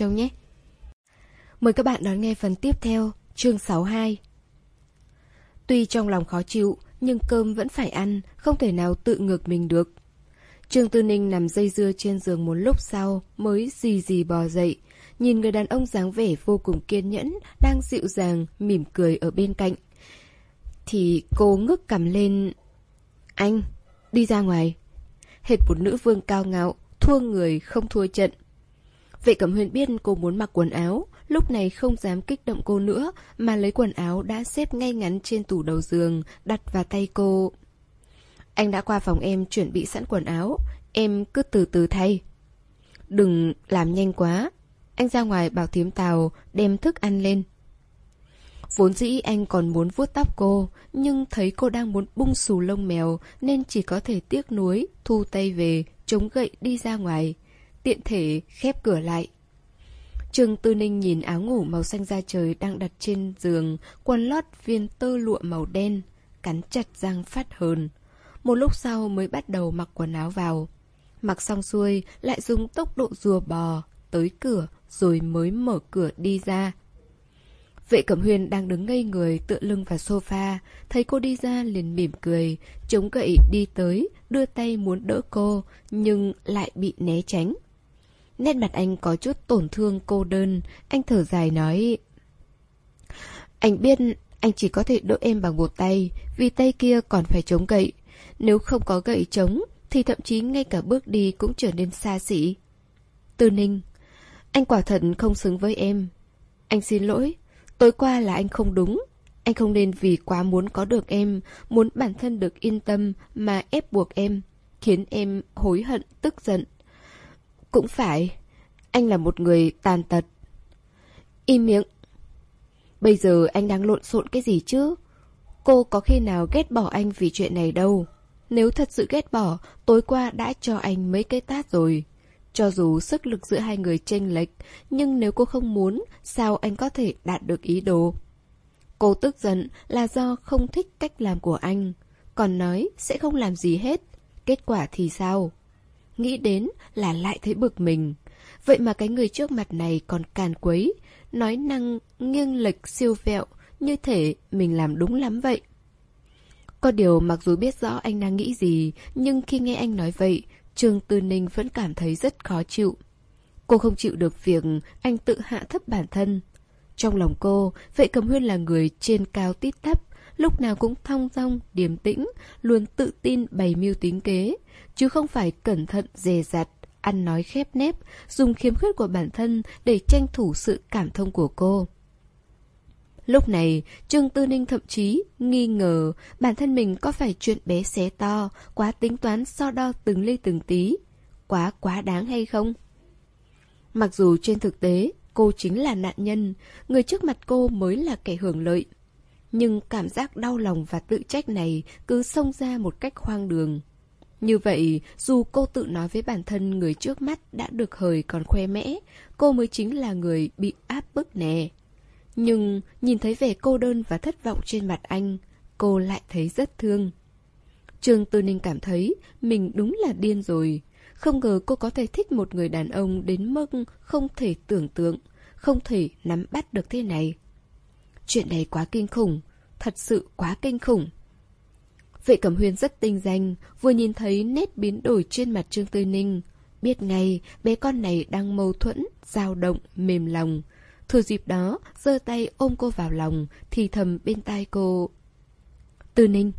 đâu nhé. Mời các bạn đón nghe phần tiếp theo, chương 62. Tuy trong lòng khó chịu, nhưng cơm vẫn phải ăn, không thể nào tự ngược mình được. Trương Tư Ninh nằm dây dưa trên giường một lúc sau mới gì gì bò dậy, nhìn người đàn ông dáng vẻ vô cùng kiên nhẫn, đang dịu dàng, mỉm cười ở bên cạnh. Thì cô ngước cầm lên... Anh, đi ra ngoài. Hệt một nữ vương cao ngạo, thua người không thua trận. Vệ Cẩm Huyền biết cô muốn mặc quần áo, lúc này không dám kích động cô nữa, mà lấy quần áo đã xếp ngay ngắn trên tủ đầu giường, đặt vào tay cô. Anh đã qua phòng em chuẩn bị sẵn quần áo, em cứ từ từ thay. Đừng làm nhanh quá. Anh ra ngoài bảo thím tàu đem thức ăn lên. Vốn dĩ anh còn muốn vuốt tóc cô, nhưng thấy cô đang muốn bung xù lông mèo nên chỉ có thể tiếc nuối, thu tay về, chống gậy đi ra ngoài. Tiện thể khép cửa lại. Trương Tư Ninh nhìn áo ngủ màu xanh da trời đang đặt trên giường, quần lót viên tơ lụa màu đen, cắn chặt răng phát hờn. Một lúc sau mới bắt đầu mặc quần áo vào. Mặc xong xuôi, lại dùng tốc độ rùa bò, tới cửa, rồi mới mở cửa đi ra. Vệ Cẩm Huyền đang đứng ngây người tựa lưng vào sofa, thấy cô đi ra liền mỉm cười, chống gậy đi tới, đưa tay muốn đỡ cô, nhưng lại bị né tránh. Nét mặt anh có chút tổn thương cô đơn, anh thở dài nói... Anh biết anh chỉ có thể đỡ em bằng một tay, vì tay kia còn phải chống gậy. Nếu không có gậy chống, thì thậm chí ngay cả bước đi cũng trở nên xa xỉ. Tư Ninh, anh quả thật không xứng với em. Anh xin lỗi, tối qua là anh không đúng. Anh không nên vì quá muốn có được em, muốn bản thân được yên tâm mà ép buộc em, khiến em hối hận, tức giận. Cũng phải, anh là một người tàn tật. Im miệng. Bây giờ anh đang lộn xộn cái gì chứ? Cô có khi nào ghét bỏ anh vì chuyện này đâu. Nếu thật sự ghét bỏ, tối qua đã cho anh mấy cái tát rồi. Cho dù sức lực giữa hai người chênh lệch, nhưng nếu cô không muốn, sao anh có thể đạt được ý đồ? Cô tức giận là do không thích cách làm của anh, còn nói sẽ không làm gì hết. Kết quả thì sao? Nghĩ đến là lại thấy bực mình. Vậy mà cái người trước mặt này còn càn quấy, nói năng nghiêng lệch siêu vẹo, như thể mình làm đúng lắm vậy. Có điều mặc dù biết rõ anh đang nghĩ gì, nhưng khi nghe anh nói vậy, Trương Tư Ninh vẫn cảm thấy rất khó chịu. Cô không chịu được việc anh tự hạ thấp bản thân. Trong lòng cô, vệ cầm huyên là người trên cao tít thấp, lúc nào cũng thong dong, điềm tĩnh, luôn tự tin bày mưu tính kế, chứ không phải cẩn thận dè dặt, ăn nói khép nép, dùng khiếm khuyết của bản thân để tranh thủ sự cảm thông của cô. Lúc này, Trương Tư Ninh thậm chí nghi ngờ bản thân mình có phải chuyện bé xé to, quá tính toán so đo từng ly từng tí, quá quá đáng hay không? Mặc dù trên thực tế, cô chính là nạn nhân, người trước mặt cô mới là kẻ hưởng lợi. Nhưng cảm giác đau lòng và tự trách này cứ xông ra một cách hoang đường. Như vậy, dù cô tự nói với bản thân người trước mắt đã được hời còn khoe mẽ, cô mới chính là người bị áp bức nè. Nhưng nhìn thấy vẻ cô đơn và thất vọng trên mặt anh, cô lại thấy rất thương. Trương Tư Ninh cảm thấy mình đúng là điên rồi. Không ngờ cô có thể thích một người đàn ông đến mức không thể tưởng tượng, không thể nắm bắt được thế này. Chuyện này quá kinh khủng, thật sự quá kinh khủng. Vệ Cẩm Huyên rất tinh danh, vừa nhìn thấy nét biến đổi trên mặt Trương Tư Ninh. Biết ngay bé con này đang mâu thuẫn, dao động, mềm lòng. Thừa dịp đó, giơ tay ôm cô vào lòng, thì thầm bên tai cô. Tư Ninh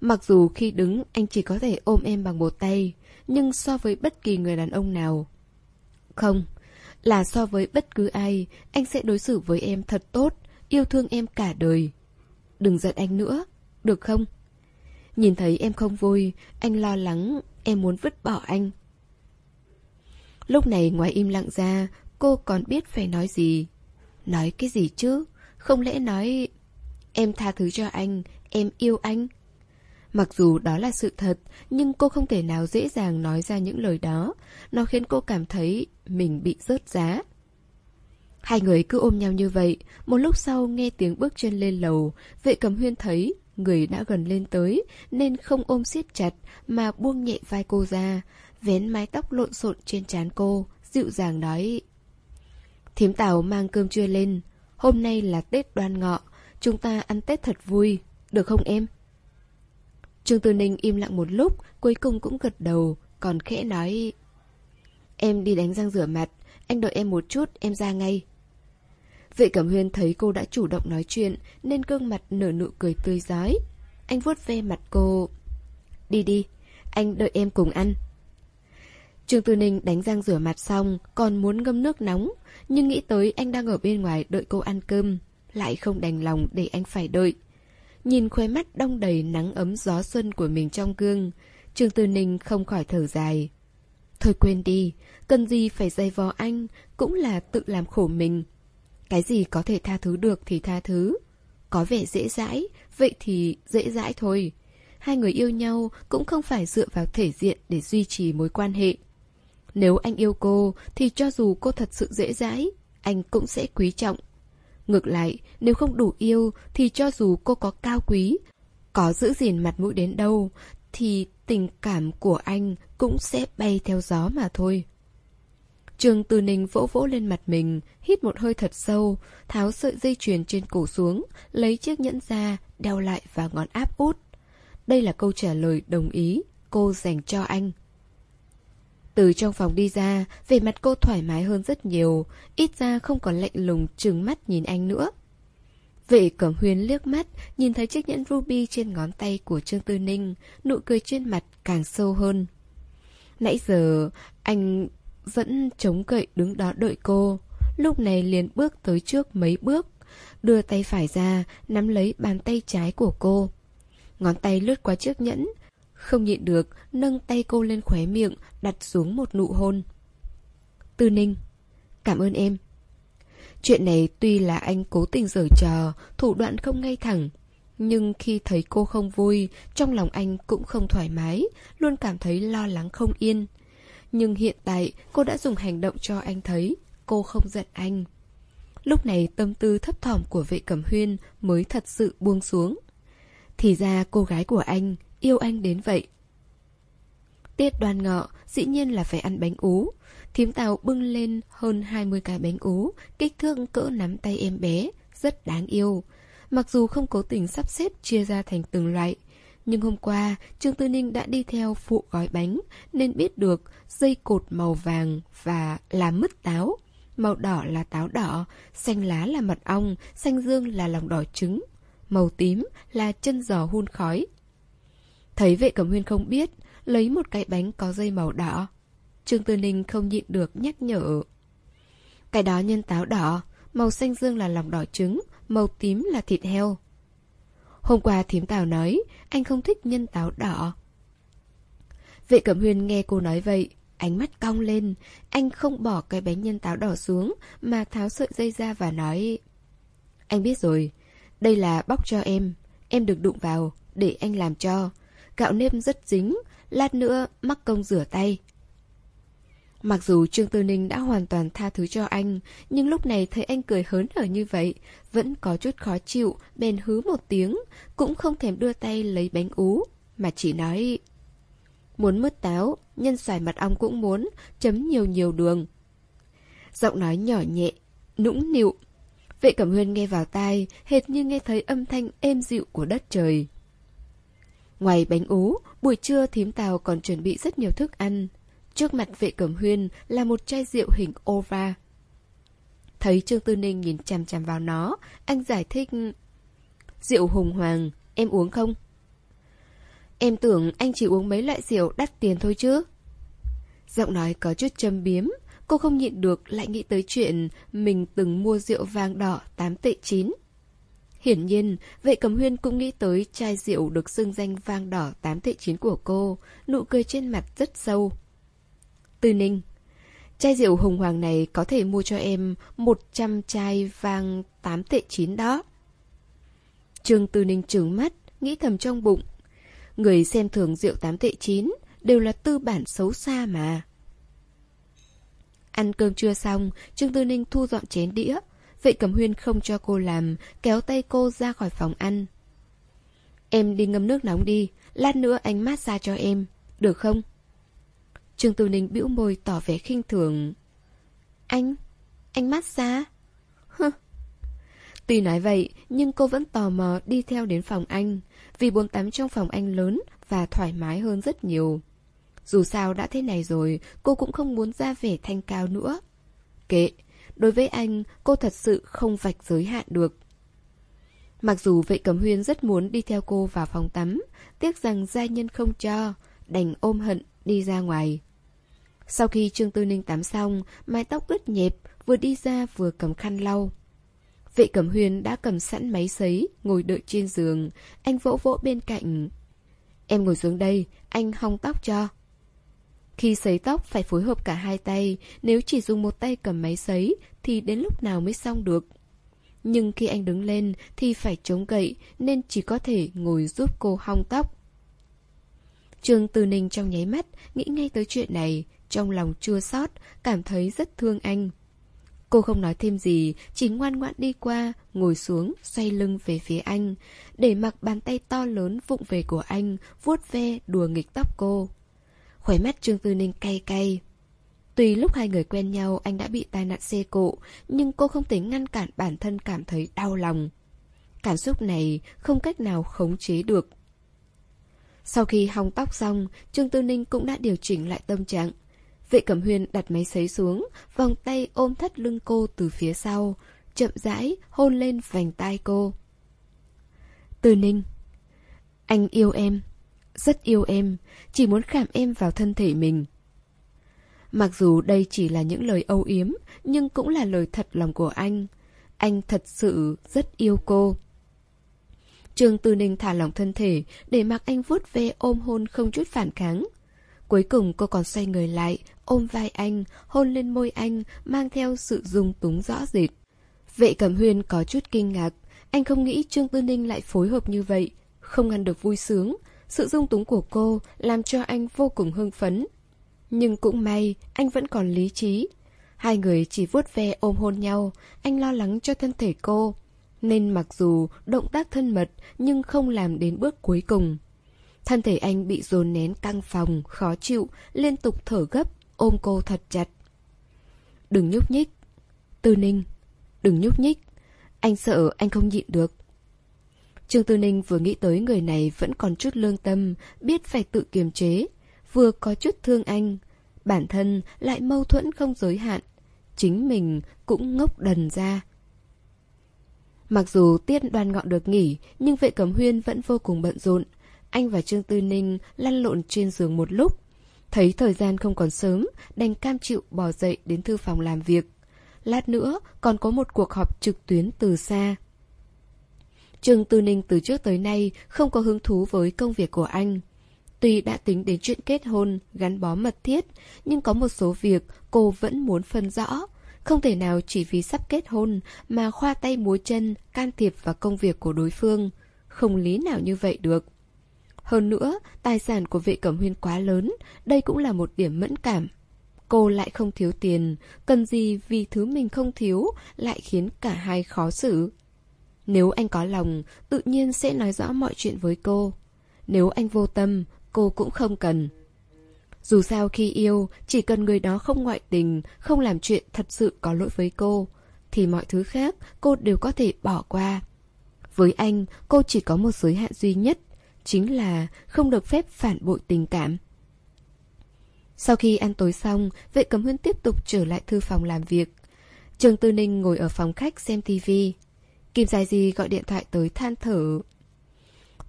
Mặc dù khi đứng anh chỉ có thể ôm em bằng một tay, nhưng so với bất kỳ người đàn ông nào. Không, là so với bất cứ ai, anh sẽ đối xử với em thật tốt, yêu thương em cả đời. Đừng giận anh nữa, được không? Nhìn thấy em không vui, anh lo lắng, em muốn vứt bỏ anh. Lúc này ngoài im lặng ra, cô còn biết phải nói gì. Nói cái gì chứ? Không lẽ nói... Em tha thứ cho anh, em yêu anh. Mặc dù đó là sự thật, nhưng cô không thể nào dễ dàng nói ra những lời đó. Nó khiến cô cảm thấy mình bị rớt giá. Hai người cứ ôm nhau như vậy, một lúc sau nghe tiếng bước chân lên lầu, vệ cầm huyên thấy người đã gần lên tới, nên không ôm siết chặt mà buông nhẹ vai cô ra, vén mái tóc lộn xộn trên trán cô, dịu dàng nói Thím tàu mang cơm trưa lên. Hôm nay là Tết đoan ngọ, chúng ta ăn Tết thật vui, được không em? Trương Tư Ninh im lặng một lúc, cuối cùng cũng gật đầu, còn khẽ nói... Em đi đánh răng rửa mặt, anh đợi em một chút, em ra ngay. Vệ Cẩm Huyên thấy cô đã chủ động nói chuyện, nên gương mặt nở nụ cười tươi giói. Anh vuốt ve mặt cô. Đi đi, anh đợi em cùng ăn. Trương Tư Ninh đánh răng rửa mặt xong, còn muốn ngâm nước nóng, nhưng nghĩ tới anh đang ở bên ngoài đợi cô ăn cơm, lại không đành lòng để anh phải đợi. Nhìn khóe mắt đong đầy nắng ấm gió xuân của mình trong gương, Trương Tư Ninh không khỏi thở dài. Thôi quên đi, cần gì phải dây vò anh, cũng là tự làm khổ mình. Cái gì có thể tha thứ được thì tha thứ. Có vẻ dễ dãi, vậy thì dễ dãi thôi. Hai người yêu nhau cũng không phải dựa vào thể diện để duy trì mối quan hệ. Nếu anh yêu cô, thì cho dù cô thật sự dễ dãi, anh cũng sẽ quý trọng. Ngược lại, nếu không đủ yêu, thì cho dù cô có cao quý, có giữ gìn mặt mũi đến đâu, thì tình cảm của anh cũng sẽ bay theo gió mà thôi. Trường Từ Ninh vỗ vỗ lên mặt mình, hít một hơi thật sâu, tháo sợi dây chuyền trên cổ xuống, lấy chiếc nhẫn ra, đeo lại vào ngón áp út. Đây là câu trả lời đồng ý cô dành cho anh. Từ trong phòng đi ra, về mặt cô thoải mái hơn rất nhiều, ít ra không còn lạnh lùng trừng mắt nhìn anh nữa. Vệ cẩm huyên liếc mắt, nhìn thấy chiếc nhẫn ruby trên ngón tay của Trương Tư Ninh, nụ cười trên mặt càng sâu hơn. Nãy giờ, anh vẫn chống cậy đứng đó đợi cô, lúc này liền bước tới trước mấy bước, đưa tay phải ra, nắm lấy bàn tay trái của cô. Ngón tay lướt qua chiếc nhẫn, không nhịn được, nâng tay cô lên khóe miệng, đặt xuống một nụ hôn. Tư Ninh, cảm ơn em. Chuyện này tuy là anh cố tình giở trò, thủ đoạn không ngay thẳng. Nhưng khi thấy cô không vui, trong lòng anh cũng không thoải mái, luôn cảm thấy lo lắng không yên. Nhưng hiện tại cô đã dùng hành động cho anh thấy, cô không giận anh. Lúc này tâm tư thấp thỏm của vệ cẩm huyên mới thật sự buông xuống. Thì ra cô gái của anh, yêu anh đến vậy. Tiết đoan ngọ, dĩ nhiên là phải ăn bánh ú. Thím tàu bưng lên hơn 20 cái bánh ú, kích thước cỡ nắm tay em bé, rất đáng yêu. Mặc dù không cố tình sắp xếp chia ra thành từng loại, nhưng hôm qua Trương Tư Ninh đã đi theo phụ gói bánh nên biết được dây cột màu vàng và là mứt táo. Màu đỏ là táo đỏ, xanh lá là mật ong, xanh dương là lòng đỏ trứng. Màu tím là chân giò hun khói. Thấy vệ cẩm huyên không biết, lấy một cái bánh có dây màu đỏ. Trương Tư Ninh không nhịn được nhắc nhở. Cái đó nhân táo đỏ, màu xanh dương là lòng đỏ trứng, màu tím là thịt heo. Hôm qua thím Tào nói, anh không thích nhân táo đỏ. Vệ Cẩm Huyên nghe cô nói vậy, ánh mắt cong lên. Anh không bỏ cái bánh nhân táo đỏ xuống, mà tháo sợi dây ra và nói... Anh biết rồi, đây là bóc cho em. Em được đụng vào, để anh làm cho. Gạo nếp rất dính, lát nữa mắc công rửa tay. Mặc dù Trương Tư Ninh đã hoàn toàn tha thứ cho anh, nhưng lúc này thấy anh cười hớn hở như vậy, vẫn có chút khó chịu, bèn hứ một tiếng, cũng không thèm đưa tay lấy bánh ú, mà chỉ nói... Muốn mứt táo, nhân xoài mật ong cũng muốn, chấm nhiều nhiều đường. Giọng nói nhỏ nhẹ, nũng nịu. Vệ Cẩm Huyên nghe vào tai, hệt như nghe thấy âm thanh êm dịu của đất trời. Ngoài bánh ú, buổi trưa thím tàu còn chuẩn bị rất nhiều thức ăn. Trước mặt vệ cẩm huyên là một chai rượu hình ova. Thấy Trương Tư Ninh nhìn chằm chằm vào nó, anh giải thích... Rượu hùng hoàng, em uống không? Em tưởng anh chỉ uống mấy loại rượu đắt tiền thôi chứ. Giọng nói có chút châm biếm, cô không nhịn được lại nghĩ tới chuyện mình từng mua rượu vàng đỏ 8 tệ 9. Hiển nhiên, vệ cầm huyên cũng nghĩ tới chai rượu được xưng danh vang đỏ 8 tệ 9 của cô, nụ cười trên mặt rất sâu. Tư Ninh Chai rượu hùng hoàng này có thể mua cho em 100 chai vang 8 tệ 9 đó. Trương Tư Ninh trừng mắt, nghĩ thầm trong bụng. Người xem thường rượu 8 tệ 9 đều là tư bản xấu xa mà. Ăn cơm trưa xong, Trương Tư Ninh thu dọn chén đĩa. Vệ Cẩm Huyên không cho cô làm, kéo tay cô ra khỏi phòng ăn. Em đi ngâm nước nóng đi, lát nữa anh massage cho em, được không? Trương Tư Ninh bĩu môi tỏ vẻ khinh thường. Anh? anh mát xa. Hừ. Tuy nói vậy, nhưng cô vẫn tò mò đi theo đến phòng anh, vì bồn tắm trong phòng anh lớn và thoải mái hơn rất nhiều. Dù sao đã thế này rồi, cô cũng không muốn ra vẻ thanh cao nữa. Kệ, đối với anh, cô thật sự không vạch giới hạn được. Mặc dù vệ cẩm huyên rất muốn đi theo cô vào phòng tắm, tiếc rằng gia nhân không cho, đành ôm hận đi ra ngoài. Sau khi Trương Tư Ninh tắm xong, mái tóc ướt nhẹp, vừa đi ra vừa cầm khăn lau. Vệ Cẩm huyền đã cầm sẵn máy sấy, ngồi đợi trên giường, anh vỗ vỗ bên cạnh. Em ngồi xuống đây, anh hong tóc cho. Khi sấy tóc phải phối hợp cả hai tay, nếu chỉ dùng một tay cầm máy sấy thì đến lúc nào mới xong được. Nhưng khi anh đứng lên thì phải chống gậy nên chỉ có thể ngồi giúp cô hong tóc. Trương Từ Ninh trong nháy mắt nghĩ ngay tới chuyện này, trong lòng chua xót, cảm thấy rất thương anh. Cô không nói thêm gì, chỉ ngoan ngoãn đi qua, ngồi xuống, xoay lưng về phía anh, để mặc bàn tay to lớn vụng về của anh, vuốt ve, đùa nghịch tóc cô. Khỏe mắt Trương Tư Ninh cay cay. Tuy lúc hai người quen nhau anh đã bị tai nạn xe cộ, nhưng cô không thể ngăn cản bản thân cảm thấy đau lòng. Cảm xúc này không cách nào khống chế được. Sau khi hong tóc xong, Trương Tư Ninh cũng đã điều chỉnh lại tâm trạng. Vệ Cẩm Huyên đặt máy sấy xuống, vòng tay ôm thắt lưng cô từ phía sau, chậm rãi hôn lên vành tai cô. từ Ninh Anh yêu em, rất yêu em, chỉ muốn khảm em vào thân thể mình. Mặc dù đây chỉ là những lời âu yếm, nhưng cũng là lời thật lòng của anh. Anh thật sự rất yêu cô. Trương Tư Ninh thả lỏng thân thể để mặc anh vuốt ve ôm hôn không chút phản kháng. Cuối cùng cô còn xoay người lại, ôm vai anh, hôn lên môi anh, mang theo sự dung túng rõ rệt. Vệ Cẩm Huyên có chút kinh ngạc, anh không nghĩ Trương Tư Ninh lại phối hợp như vậy, không ngăn được vui sướng. Sự dung túng của cô làm cho anh vô cùng hưng phấn. Nhưng cũng may, anh vẫn còn lý trí. Hai người chỉ vuốt ve ôm hôn nhau, anh lo lắng cho thân thể cô. Nên mặc dù động tác thân mật nhưng không làm đến bước cuối cùng. Thân thể anh bị dồn nén căng phòng, khó chịu, liên tục thở gấp, ôm cô thật chặt. Đừng nhúc nhích. Tư Ninh, đừng nhúc nhích. Anh sợ anh không nhịn được. Trương Tư Ninh vừa nghĩ tới người này vẫn còn chút lương tâm, biết phải tự kiềm chế, vừa có chút thương anh. Bản thân lại mâu thuẫn không giới hạn. Chính mình cũng ngốc đần ra. Mặc dù tiết đoan ngọn được nghỉ, nhưng vệ cẩm huyên vẫn vô cùng bận rộn. Anh và Trương Tư Ninh lăn lộn trên giường một lúc. Thấy thời gian không còn sớm, đành cam chịu bỏ dậy đến thư phòng làm việc. Lát nữa còn có một cuộc họp trực tuyến từ xa. Trương Tư Ninh từ trước tới nay không có hứng thú với công việc của anh. Tuy đã tính đến chuyện kết hôn, gắn bó mật thiết, nhưng có một số việc cô vẫn muốn phân rõ. Không thể nào chỉ vì sắp kết hôn mà khoa tay múa chân can thiệp vào công việc của đối phương. Không lý nào như vậy được. Hơn nữa, tài sản của vệ cẩm huyên quá lớn, đây cũng là một điểm mẫn cảm. Cô lại không thiếu tiền, cần gì vì thứ mình không thiếu lại khiến cả hai khó xử. Nếu anh có lòng, tự nhiên sẽ nói rõ mọi chuyện với cô. Nếu anh vô tâm, cô cũng không cần. Dù sao khi yêu, chỉ cần người đó không ngoại tình, không làm chuyện thật sự có lỗi với cô, thì mọi thứ khác cô đều có thể bỏ qua. Với anh, cô chỉ có một giới hạn duy nhất, chính là không được phép phản bội tình cảm. Sau khi ăn tối xong, vệ cầm huyên tiếp tục trở lại thư phòng làm việc. Trường Tư Ninh ngồi ở phòng khách xem tivi. Kim Dài Di gọi điện thoại tới than thở.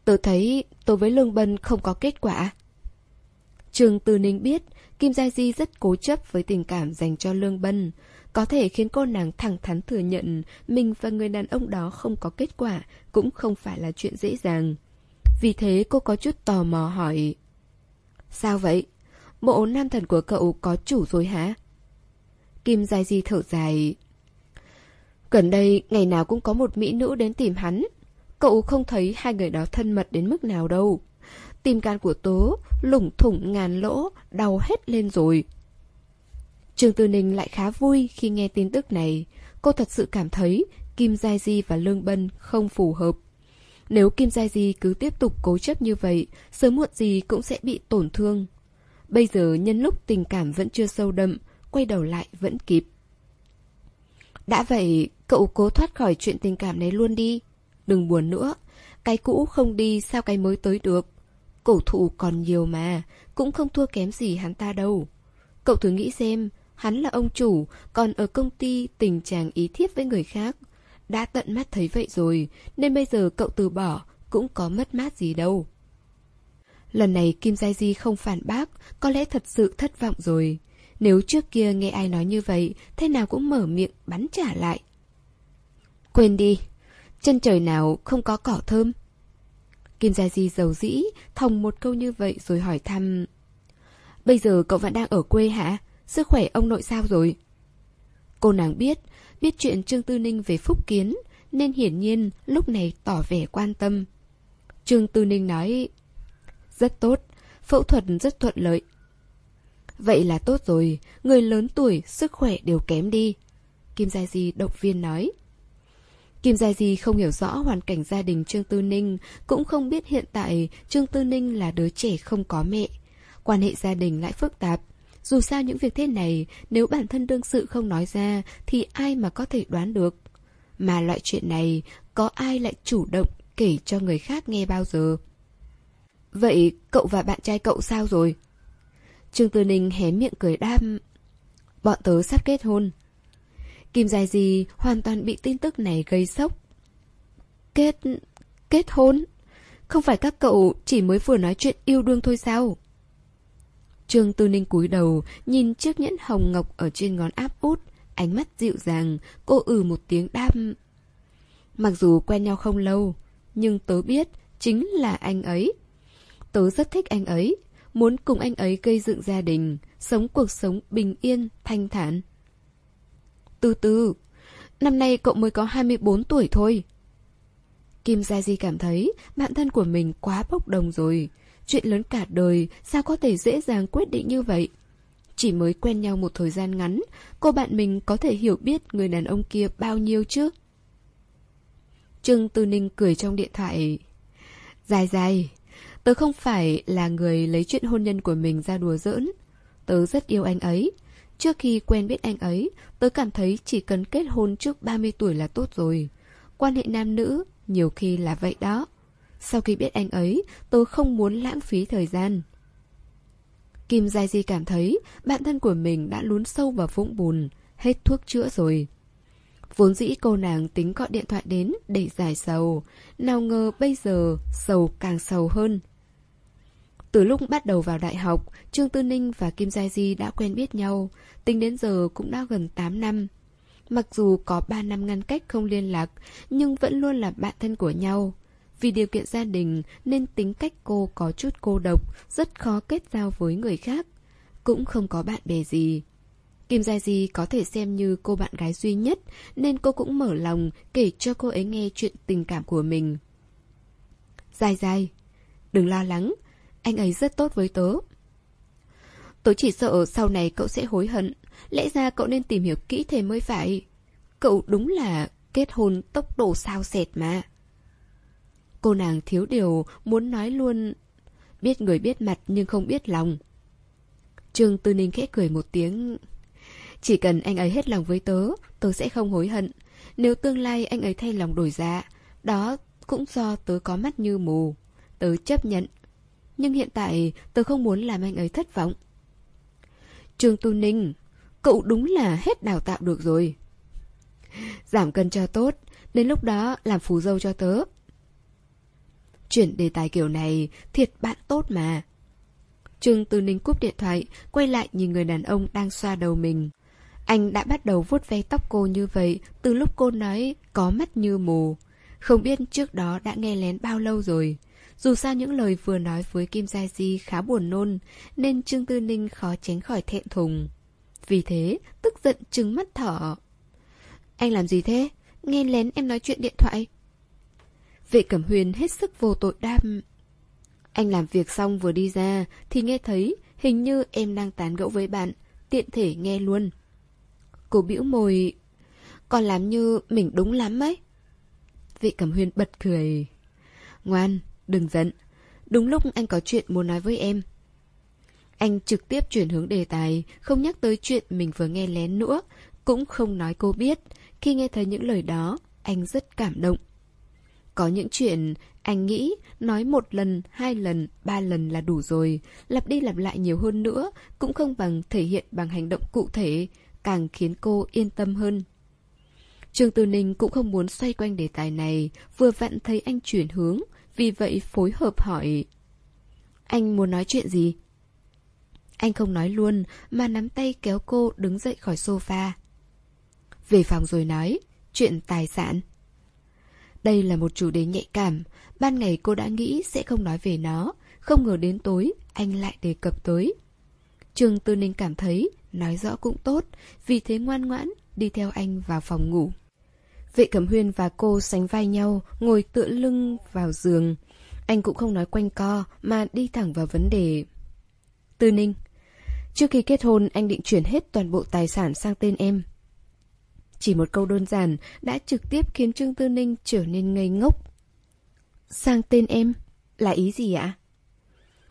Tớ thấy tôi với Lương Bân không có kết quả. Trường Tư Ninh biết Kim Gia Di rất cố chấp với tình cảm dành cho Lương Bân, có thể khiến cô nàng thẳng thắn thừa nhận mình và người đàn ông đó không có kết quả cũng không phải là chuyện dễ dàng. Vì thế cô có chút tò mò hỏi, Sao vậy? Bộ nam thần của cậu có chủ rồi hả? Kim Giai Di thở dài, Gần đây ngày nào cũng có một mỹ nữ đến tìm hắn. Cậu không thấy hai người đó thân mật đến mức nào đâu. Tim can của tố lủng thủng ngàn lỗ, Đau hết lên rồi. Trường Tư Ninh lại khá vui khi nghe tin tức này. Cô thật sự cảm thấy Kim Giai Di và Lương Bân không phù hợp. Nếu Kim Gia Di cứ tiếp tục cố chấp như vậy Sớm muộn gì cũng sẽ bị tổn thương Bây giờ nhân lúc tình cảm vẫn chưa sâu đậm Quay đầu lại vẫn kịp Đã vậy, cậu cố thoát khỏi chuyện tình cảm này luôn đi. Đừng buồn nữa. Cái cũ không đi sao cái mới tới được. Cổ thụ còn nhiều mà, cũng không thua kém gì hắn ta đâu. Cậu thử nghĩ xem, hắn là ông chủ, còn ở công ty tình trạng ý thiếp với người khác. Đã tận mắt thấy vậy rồi, nên bây giờ cậu từ bỏ, cũng có mất mát gì đâu. Lần này Kim Giai Di không phản bác, có lẽ thật sự thất vọng rồi. Nếu trước kia nghe ai nói như vậy, thế nào cũng mở miệng bắn trả lại. Quên đi, chân trời nào không có cỏ thơm. Kim Gia Di giàu dĩ, thòng một câu như vậy rồi hỏi thăm. Bây giờ cậu vẫn đang ở quê hả? Sức khỏe ông nội sao rồi? Cô nàng biết, biết chuyện Trương Tư Ninh về Phúc Kiến, nên hiển nhiên lúc này tỏ vẻ quan tâm. Trương Tư Ninh nói, rất tốt, phẫu thuật rất thuận lợi. Vậy là tốt rồi, người lớn tuổi, sức khỏe đều kém đi. Kim Gia Di động viên nói. Kim Gia Di không hiểu rõ hoàn cảnh gia đình Trương Tư Ninh, cũng không biết hiện tại Trương Tư Ninh là đứa trẻ không có mẹ. Quan hệ gia đình lại phức tạp. Dù sao những việc thế này, nếu bản thân đương sự không nói ra, thì ai mà có thể đoán được. Mà loại chuyện này, có ai lại chủ động kể cho người khác nghe bao giờ? Vậy cậu và bạn trai cậu sao rồi? Trương Tư Ninh hé miệng cười đam. Bọn tớ sắp kết hôn. Kim Dài Di hoàn toàn bị tin tức này gây sốc. Kết... kết hôn? Không phải các cậu chỉ mới vừa nói chuyện yêu đương thôi sao? Trương Tư Ninh cúi đầu, nhìn chiếc nhẫn hồng ngọc ở trên ngón áp út, ánh mắt dịu dàng, cô ừ một tiếng đam. Mặc dù quen nhau không lâu, nhưng tớ biết chính là anh ấy. Tớ rất thích anh ấy, muốn cùng anh ấy gây dựng gia đình, sống cuộc sống bình yên, thanh thản. Từ từ, năm nay cậu mới có 24 tuổi thôi. Kim Gia Di cảm thấy bản thân của mình quá bốc đồng rồi. Chuyện lớn cả đời sao có thể dễ dàng quyết định như vậy? Chỉ mới quen nhau một thời gian ngắn, cô bạn mình có thể hiểu biết người đàn ông kia bao nhiêu chứ? Trương Tư Ninh cười trong điện thoại. Dài dài, tớ không phải là người lấy chuyện hôn nhân của mình ra đùa giỡn. Tớ rất yêu anh ấy. Trước khi quen biết anh ấy, tớ cảm thấy chỉ cần kết hôn trước 30 tuổi là tốt rồi. Quan hệ nam nữ, nhiều khi là vậy đó. Sau khi biết anh ấy, tôi không muốn lãng phí thời gian. Kim Giai Di cảm thấy bản thân của mình đã lún sâu vào vũng bùn, hết thuốc chữa rồi. Vốn dĩ cô nàng tính gọi điện thoại đến để giải sầu, nào ngờ bây giờ sầu càng sầu hơn. Từ lúc bắt đầu vào đại học, Trương Tư Ninh và Kim Gia Di đã quen biết nhau, tính đến giờ cũng đã gần 8 năm. Mặc dù có 3 năm ngăn cách không liên lạc, nhưng vẫn luôn là bạn thân của nhau. Vì điều kiện gia đình nên tính cách cô có chút cô độc, rất khó kết giao với người khác. Cũng không có bạn bè gì. Kim Gia Di có thể xem như cô bạn gái duy nhất, nên cô cũng mở lòng kể cho cô ấy nghe chuyện tình cảm của mình. Dài dài, đừng lo lắng, anh ấy rất tốt với tớ. Tớ chỉ sợ sau này cậu sẽ hối hận, lẽ ra cậu nên tìm hiểu kỹ thêm mới phải. Cậu đúng là kết hôn tốc độ sao xẹt mà. Cô nàng thiếu điều muốn nói luôn, Biết người biết mặt nhưng không biết lòng. Trương Tư Ninh khẽ cười một tiếng. Chỉ cần anh ấy hết lòng với tớ Tớ sẽ không hối hận. Nếu tương lai anh ấy thay lòng đổi dạ Đó cũng do tớ có mắt như mù. Tớ chấp nhận. Nhưng hiện tại tớ không muốn làm anh ấy thất vọng. Trương Tu Ninh, Cậu đúng là hết đào tạo được rồi. Giảm cân cho tốt, Đến lúc đó làm phù dâu cho tớ. Chuyển đề tài kiểu này, thiệt bạn tốt mà. Trương Tư Ninh cúp điện thoại, quay lại nhìn người đàn ông đang xoa đầu mình. Anh đã bắt đầu vuốt ve tóc cô như vậy từ lúc cô nói có mắt như mù. Không biết trước đó đã nghe lén bao lâu rồi. Dù sao những lời vừa nói với Kim Gia Di khá buồn nôn, nên Trương Tư Ninh khó tránh khỏi thẹn thùng. Vì thế, tức giận trừng mắt thở. Anh làm gì thế? Nghe lén em nói chuyện điện thoại. Vệ Cẩm Huyền hết sức vô tội đam. Anh làm việc xong vừa đi ra thì nghe thấy hình như em đang tán gẫu với bạn, tiện thể nghe luôn. Cô bĩu môi, còn làm như mình đúng lắm ấy. Vị Cẩm Huyền bật cười. Ngoan, đừng giận. Đúng lúc anh có chuyện muốn nói với em. Anh trực tiếp chuyển hướng đề tài, không nhắc tới chuyện mình vừa nghe lén nữa, cũng không nói cô biết, khi nghe thấy những lời đó, anh rất cảm động. Có những chuyện anh nghĩ nói một lần, hai lần, ba lần là đủ rồi, lặp đi lặp lại nhiều hơn nữa cũng không bằng thể hiện bằng hành động cụ thể, càng khiến cô yên tâm hơn. trường Tư Ninh cũng không muốn xoay quanh đề tài này, vừa vặn thấy anh chuyển hướng, vì vậy phối hợp hỏi. Anh muốn nói chuyện gì? Anh không nói luôn, mà nắm tay kéo cô đứng dậy khỏi sofa. Về phòng rồi nói, chuyện tài sản. Đây là một chủ đề nhạy cảm, ban ngày cô đã nghĩ sẽ không nói về nó, không ngờ đến tối anh lại đề cập tới. Trường Tư Ninh cảm thấy nói rõ cũng tốt, vì thế ngoan ngoãn đi theo anh vào phòng ngủ. Vệ Cẩm Huyên và cô sánh vai nhau, ngồi tựa lưng vào giường. Anh cũng không nói quanh co, mà đi thẳng vào vấn đề. Tư Ninh, trước khi kết hôn anh định chuyển hết toàn bộ tài sản sang tên em. Chỉ một câu đơn giản đã trực tiếp khiến Trương Tư Ninh trở nên ngây ngốc. Sang tên em? Là ý gì ạ?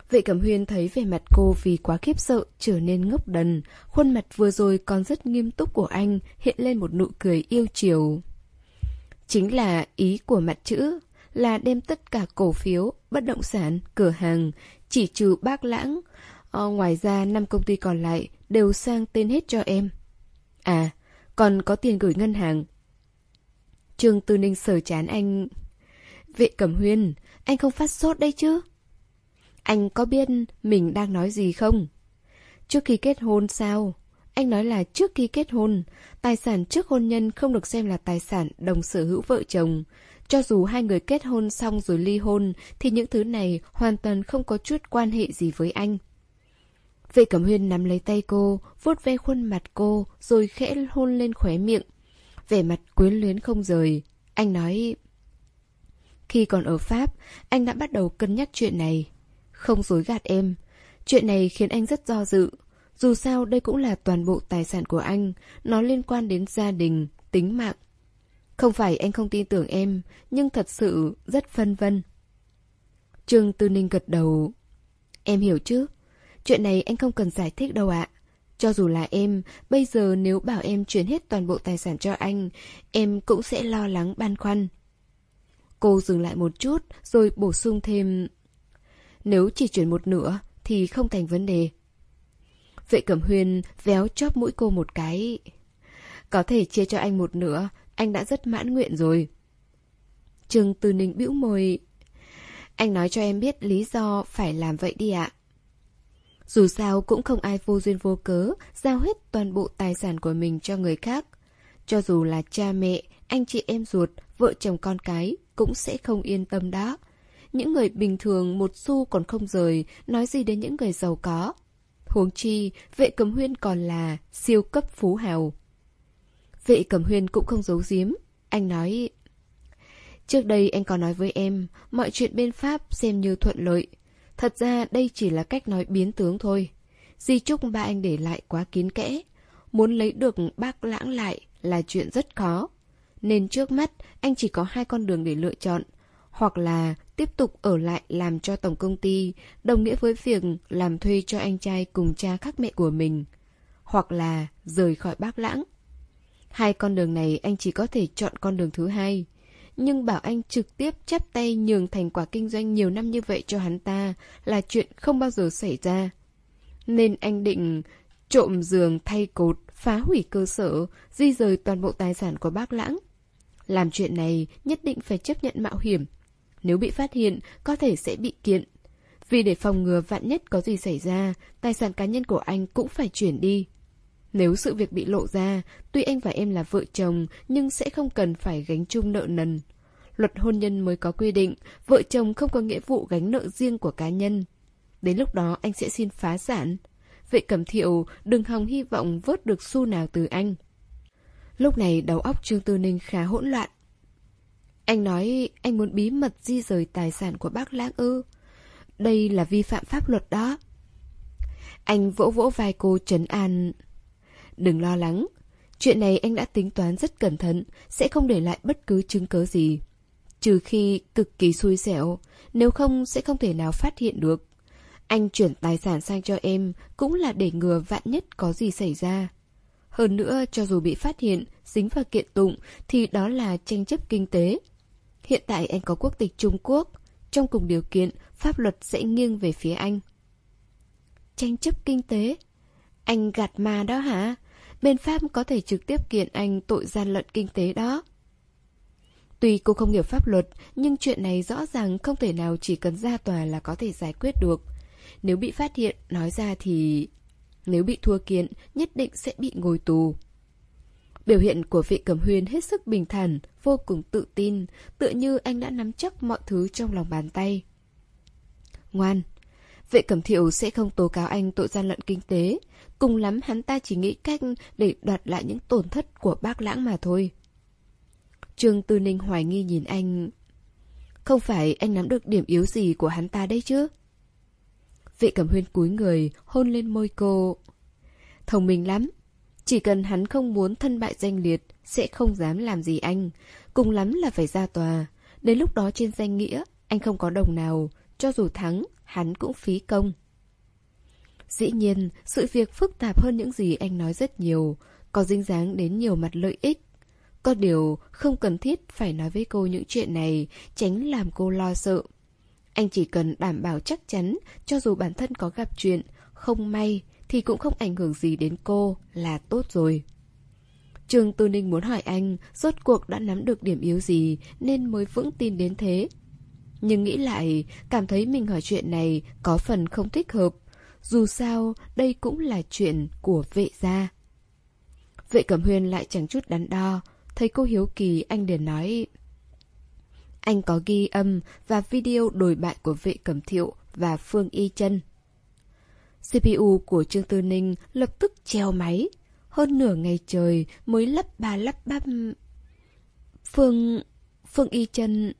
Vệ Cẩm Huyên thấy vẻ mặt cô vì quá khiếp sợ trở nên ngốc đần, khuôn mặt vừa rồi còn rất nghiêm túc của anh hiện lên một nụ cười yêu chiều. Chính là ý của mặt chữ là đem tất cả cổ phiếu, bất động sản, cửa hàng, chỉ trừ bác lãng. Ờ, ngoài ra năm công ty còn lại đều sang tên hết cho em. À, còn có tiền gửi ngân hàng. Trương Tư Ninh sờ chán anh. Vệ Cẩm Huyên, anh không phát sốt đây chứ? Anh có biết mình đang nói gì không? Trước khi kết hôn sao? Anh nói là trước khi kết hôn, tài sản trước hôn nhân không được xem là tài sản đồng sở hữu vợ chồng. Cho dù hai người kết hôn xong rồi ly hôn, thì những thứ này hoàn toàn không có chút quan hệ gì với anh. Vệ Cẩm Huyên nắm lấy tay cô, vuốt ve khuôn mặt cô, rồi khẽ hôn lên khóe miệng. Vẻ mặt quyến luyến không rời. Anh nói... Khi còn ở Pháp, anh đã bắt đầu cân nhắc chuyện này. Không dối gạt em. Chuyện này khiến anh rất do dự. Dù sao đây cũng là toàn bộ tài sản của anh, nó liên quan đến gia đình, tính mạng. Không phải anh không tin tưởng em, nhưng thật sự rất phân vân. Trương Tư Ninh gật đầu. Em hiểu chứ? Chuyện này anh không cần giải thích đâu ạ. Cho dù là em, bây giờ nếu bảo em chuyển hết toàn bộ tài sản cho anh, em cũng sẽ lo lắng băn khoăn. Cô dừng lại một chút, rồi bổ sung thêm... Nếu chỉ chuyển một nửa, thì không thành vấn đề. Vệ Cẩm Huyên véo chóp mũi cô một cái. Có thể chia cho anh một nửa, anh đã rất mãn nguyện rồi. Trương Tư Ninh bĩu môi. Anh nói cho em biết lý do phải làm vậy đi ạ. Dù sao cũng không ai vô duyên vô cớ giao hết toàn bộ tài sản của mình cho người khác. Cho dù là cha mẹ, anh chị em ruột, vợ chồng con cái cũng sẽ không yên tâm đó. Những người bình thường một xu còn không rời, nói gì đến những người giàu có. Huống chi, vệ cầm huyên còn là siêu cấp phú hào. Vệ cầm huyên cũng không giấu giếm. Anh nói... Trước đây anh còn nói với em, mọi chuyện bên Pháp xem như thuận lợi. Thật ra đây chỉ là cách nói biến tướng thôi. Di chúc ba anh để lại quá kín kẽ. Muốn lấy được bác lãng lại là chuyện rất khó. Nên trước mắt anh chỉ có hai con đường để lựa chọn. Hoặc là tiếp tục ở lại làm cho tổng công ty, đồng nghĩa với việc làm thuê cho anh trai cùng cha khác mẹ của mình. Hoặc là rời khỏi bác lãng. Hai con đường này anh chỉ có thể chọn con đường thứ hai nhưng bảo anh trực tiếp chắp tay nhường thành quả kinh doanh nhiều năm như vậy cho hắn ta là chuyện không bao giờ xảy ra. Nên anh định trộm giường thay cột, phá hủy cơ sở, di rời toàn bộ tài sản của bác Lãng. Làm chuyện này nhất định phải chấp nhận mạo hiểm. Nếu bị phát hiện, có thể sẽ bị kiện. Vì để phòng ngừa vạn nhất có gì xảy ra, tài sản cá nhân của anh cũng phải chuyển đi. Nếu sự việc bị lộ ra, tuy anh và em là vợ chồng, nhưng sẽ không cần phải gánh chung nợ nần. Luật hôn nhân mới có quy định, vợ chồng không có nghĩa vụ gánh nợ riêng của cá nhân. Đến lúc đó anh sẽ xin phá sản. Vậy Cẩm Thiệu đừng hòng hy vọng vớt được xu nào từ anh. Lúc này đầu óc Trương Tư Ninh khá hỗn loạn. Anh nói anh muốn bí mật di rời tài sản của bác Lãng ư. Đây là vi phạm pháp luật đó. Anh vỗ vỗ vai cô trấn an. Đừng lo lắng. Chuyện này anh đã tính toán rất cẩn thận, sẽ không để lại bất cứ chứng cớ gì. Trừ khi cực kỳ xui xẻo, nếu không sẽ không thể nào phát hiện được. Anh chuyển tài sản sang cho em cũng là để ngừa vạn nhất có gì xảy ra. Hơn nữa, cho dù bị phát hiện, dính vào kiện tụng, thì đó là tranh chấp kinh tế. Hiện tại anh có quốc tịch Trung Quốc. Trong cùng điều kiện, pháp luật sẽ nghiêng về phía anh. Tranh chấp kinh tế? Anh gạt ma đó hả? Bên Pháp có thể trực tiếp kiện anh tội gian lận kinh tế đó. Tuy cô không hiểu pháp luật, nhưng chuyện này rõ ràng không thể nào chỉ cần ra tòa là có thể giải quyết được. Nếu bị phát hiện, nói ra thì... Nếu bị thua kiện, nhất định sẽ bị ngồi tù. Biểu hiện của vị cầm huyên hết sức bình thản, vô cùng tự tin, tựa như anh đã nắm chắc mọi thứ trong lòng bàn tay. Ngoan, vệ cẩm thiệu sẽ không tố cáo anh tội gian lận kinh tế, cùng lắm hắn ta chỉ nghĩ cách để đoạt lại những tổn thất của bác lãng mà thôi. Trương Tư Ninh hoài nghi nhìn anh. Không phải anh nắm được điểm yếu gì của hắn ta đấy chứ? Vệ cẩm huyên cúi người, hôn lên môi cô. Thông minh lắm. Chỉ cần hắn không muốn thân bại danh liệt, sẽ không dám làm gì anh. Cùng lắm là phải ra tòa. Đến lúc đó trên danh nghĩa, anh không có đồng nào. Cho dù thắng, hắn cũng phí công. Dĩ nhiên, sự việc phức tạp hơn những gì anh nói rất nhiều, có dính dáng đến nhiều mặt lợi ích. Có điều, không cần thiết phải nói với cô những chuyện này, tránh làm cô lo sợ. Anh chỉ cần đảm bảo chắc chắn, cho dù bản thân có gặp chuyện, không may, thì cũng không ảnh hưởng gì đến cô, là tốt rồi. Trường Tư Ninh muốn hỏi anh, rốt cuộc đã nắm được điểm yếu gì, nên mới vững tin đến thế. Nhưng nghĩ lại, cảm thấy mình hỏi chuyện này có phần không thích hợp. Dù sao, đây cũng là chuyện của vệ gia. Vệ Cẩm Huyên lại chẳng chút đắn đo, thấy cô hiếu kỳ anh liền nói anh có ghi âm và video đổi bại của vệ cẩm thiệu và Phương Y chân CPU của Trương Tư Ninh lập tức treo máy. Hơn nửa ngày trời mới lắp ba lắp bắp. Phương... Phương Y chân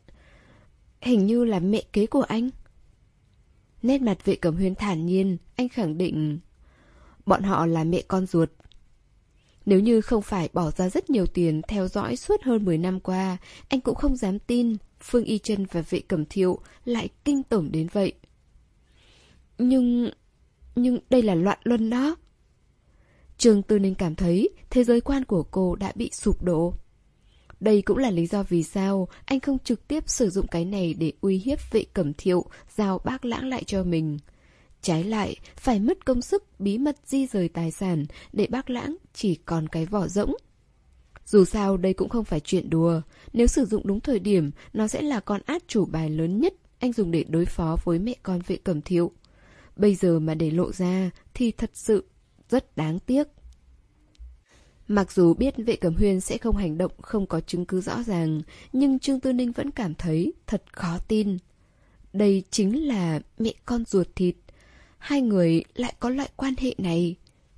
Hình như là mẹ kế của anh. Nét mặt vệ cẩm huyên thản nhiên, anh khẳng định bọn họ là mẹ con ruột. Nếu như không phải bỏ ra rất nhiều tiền theo dõi suốt hơn 10 năm qua, anh cũng không dám tin Phương Y chân và vệ cẩm thiệu lại kinh tởm đến vậy. Nhưng... nhưng đây là loạn luân đó. Trường Tư Ninh cảm thấy thế giới quan của cô đã bị sụp đổ. Đây cũng là lý do vì sao anh không trực tiếp sử dụng cái này để uy hiếp vệ cẩm thiệu, giao bác lãng lại cho mình. Trái lại, phải mất công sức bí mật di rời tài sản để bác lãng chỉ còn cái vỏ rỗng. Dù sao đây cũng không phải chuyện đùa, nếu sử dụng đúng thời điểm, nó sẽ là con át chủ bài lớn nhất anh dùng để đối phó với mẹ con vệ cẩm thiệu. Bây giờ mà để lộ ra thì thật sự rất đáng tiếc. Mặc dù biết vệ cẩm huyên sẽ không hành động không có chứng cứ rõ ràng, nhưng Trương Tư Ninh vẫn cảm thấy thật khó tin. Đây chính là mẹ con ruột thịt. Hai người lại có loại quan hệ này.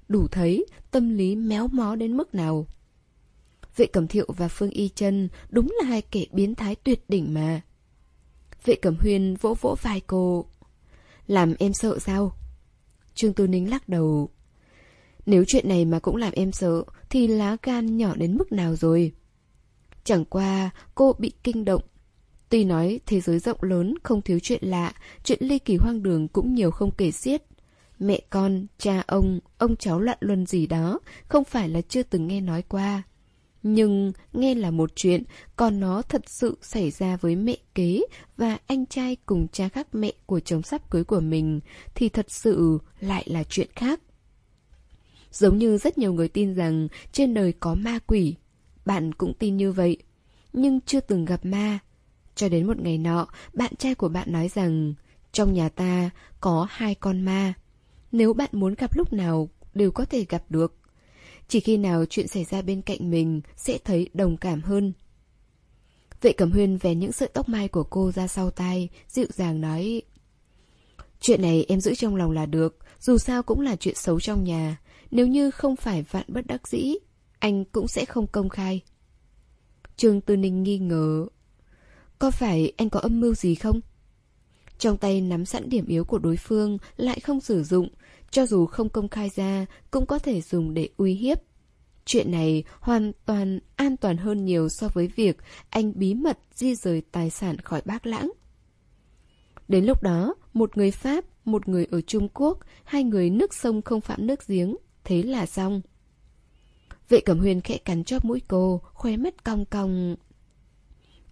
Đủ thấy tâm lý méo mó đến mức nào. Vệ Cẩm Thiệu và Phương Y chân đúng là hai kẻ biến thái tuyệt đỉnh mà. Vệ Cẩm Huyên vỗ vỗ vai cô. Làm em sợ sao? Trương Tư Ninh lắc đầu. Nếu chuyện này mà cũng làm em sợ, thì lá gan nhỏ đến mức nào rồi? Chẳng qua, cô bị kinh động. Tuy nói thế giới rộng lớn không thiếu chuyện lạ, chuyện ly kỳ hoang đường cũng nhiều không kể xiết. Mẹ con, cha ông, ông cháu loạn luân gì đó, không phải là chưa từng nghe nói qua. Nhưng nghe là một chuyện, còn nó thật sự xảy ra với mẹ kế và anh trai cùng cha khác mẹ của chồng sắp cưới của mình thì thật sự lại là chuyện khác. Giống như rất nhiều người tin rằng trên đời có ma quỷ, bạn cũng tin như vậy, nhưng chưa từng gặp ma. Cho đến một ngày nọ, bạn trai của bạn nói rằng trong nhà ta có hai con ma. Nếu bạn muốn gặp lúc nào đều có thể gặp được. Chỉ khi nào chuyện xảy ra bên cạnh mình sẽ thấy đồng cảm hơn. Vệ Cẩm Huyên về những sợi tóc mai của cô ra sau tai, dịu dàng nói Chuyện này em giữ trong lòng là được, dù sao cũng là chuyện xấu trong nhà. Nếu như không phải vạn bất đắc dĩ, anh cũng sẽ không công khai. Trương Tư Ninh nghi ngờ Có phải anh có âm mưu gì không? Trong tay nắm sẵn điểm yếu của đối phương lại không sử dụng cho dù không công khai ra, cũng có thể dùng để uy hiếp. Chuyện này hoàn toàn an toàn hơn nhiều so với việc anh bí mật di rời tài sản khỏi bác lãng. Đến lúc đó, một người Pháp, một người ở Trung Quốc, hai người nước sông không phạm nước giếng, thế là xong. Vệ cẩm huyên khẽ cắn chóp mũi cô, khóe mắt cong cong.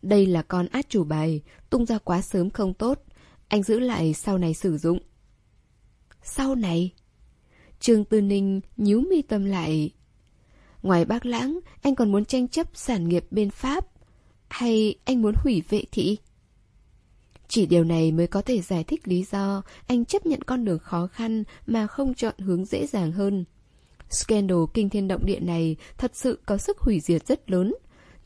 Đây là con át chủ bài, tung ra quá sớm không tốt. Anh giữ lại sau này sử dụng. Sau này? Trương Tư Ninh nhíu mi tâm lại. Ngoài bác lãng, anh còn muốn tranh chấp sản nghiệp bên Pháp. Hay anh muốn hủy vệ thị? Chỉ điều này mới có thể giải thích lý do anh chấp nhận con đường khó khăn mà không chọn hướng dễ dàng hơn. Scandal kinh thiên động địa này thật sự có sức hủy diệt rất lớn.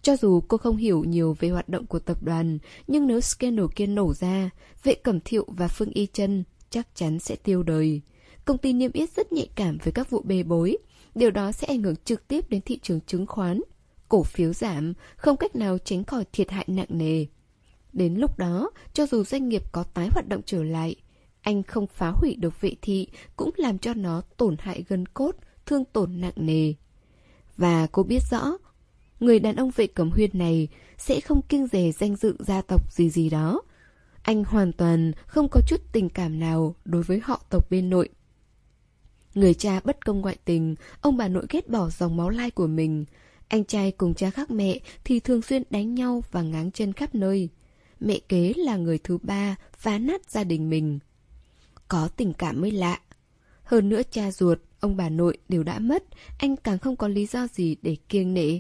Cho dù cô không hiểu nhiều về hoạt động của tập đoàn, nhưng nếu scandal kia nổ ra, vệ cẩm thiệu và Phương Y chân chắc chắn sẽ tiêu đời. Công ty niêm yết rất nhạy cảm với các vụ bê bối. Điều đó sẽ ảnh hưởng trực tiếp đến thị trường chứng khoán. Cổ phiếu giảm, không cách nào tránh khỏi thiệt hại nặng nề. Đến lúc đó, cho dù doanh nghiệp có tái hoạt động trở lại, anh không phá hủy được vệ thị cũng làm cho nó tổn hại gân cốt, thương tổn nặng nề. Và cô biết rõ, người đàn ông vệ cẩm huyên này sẽ không kiêng dè danh dự gia tộc gì gì đó. Anh hoàn toàn không có chút tình cảm nào đối với họ tộc bên nội. Người cha bất công ngoại tình, ông bà nội ghét bỏ dòng máu lai của mình. Anh trai cùng cha khác mẹ thì thường xuyên đánh nhau và ngáng chân khắp nơi. Mẹ kế là người thứ ba phá nát gia đình mình. Có tình cảm mới lạ. Hơn nữa cha ruột, ông bà nội đều đã mất, anh càng không có lý do gì để kiêng nể.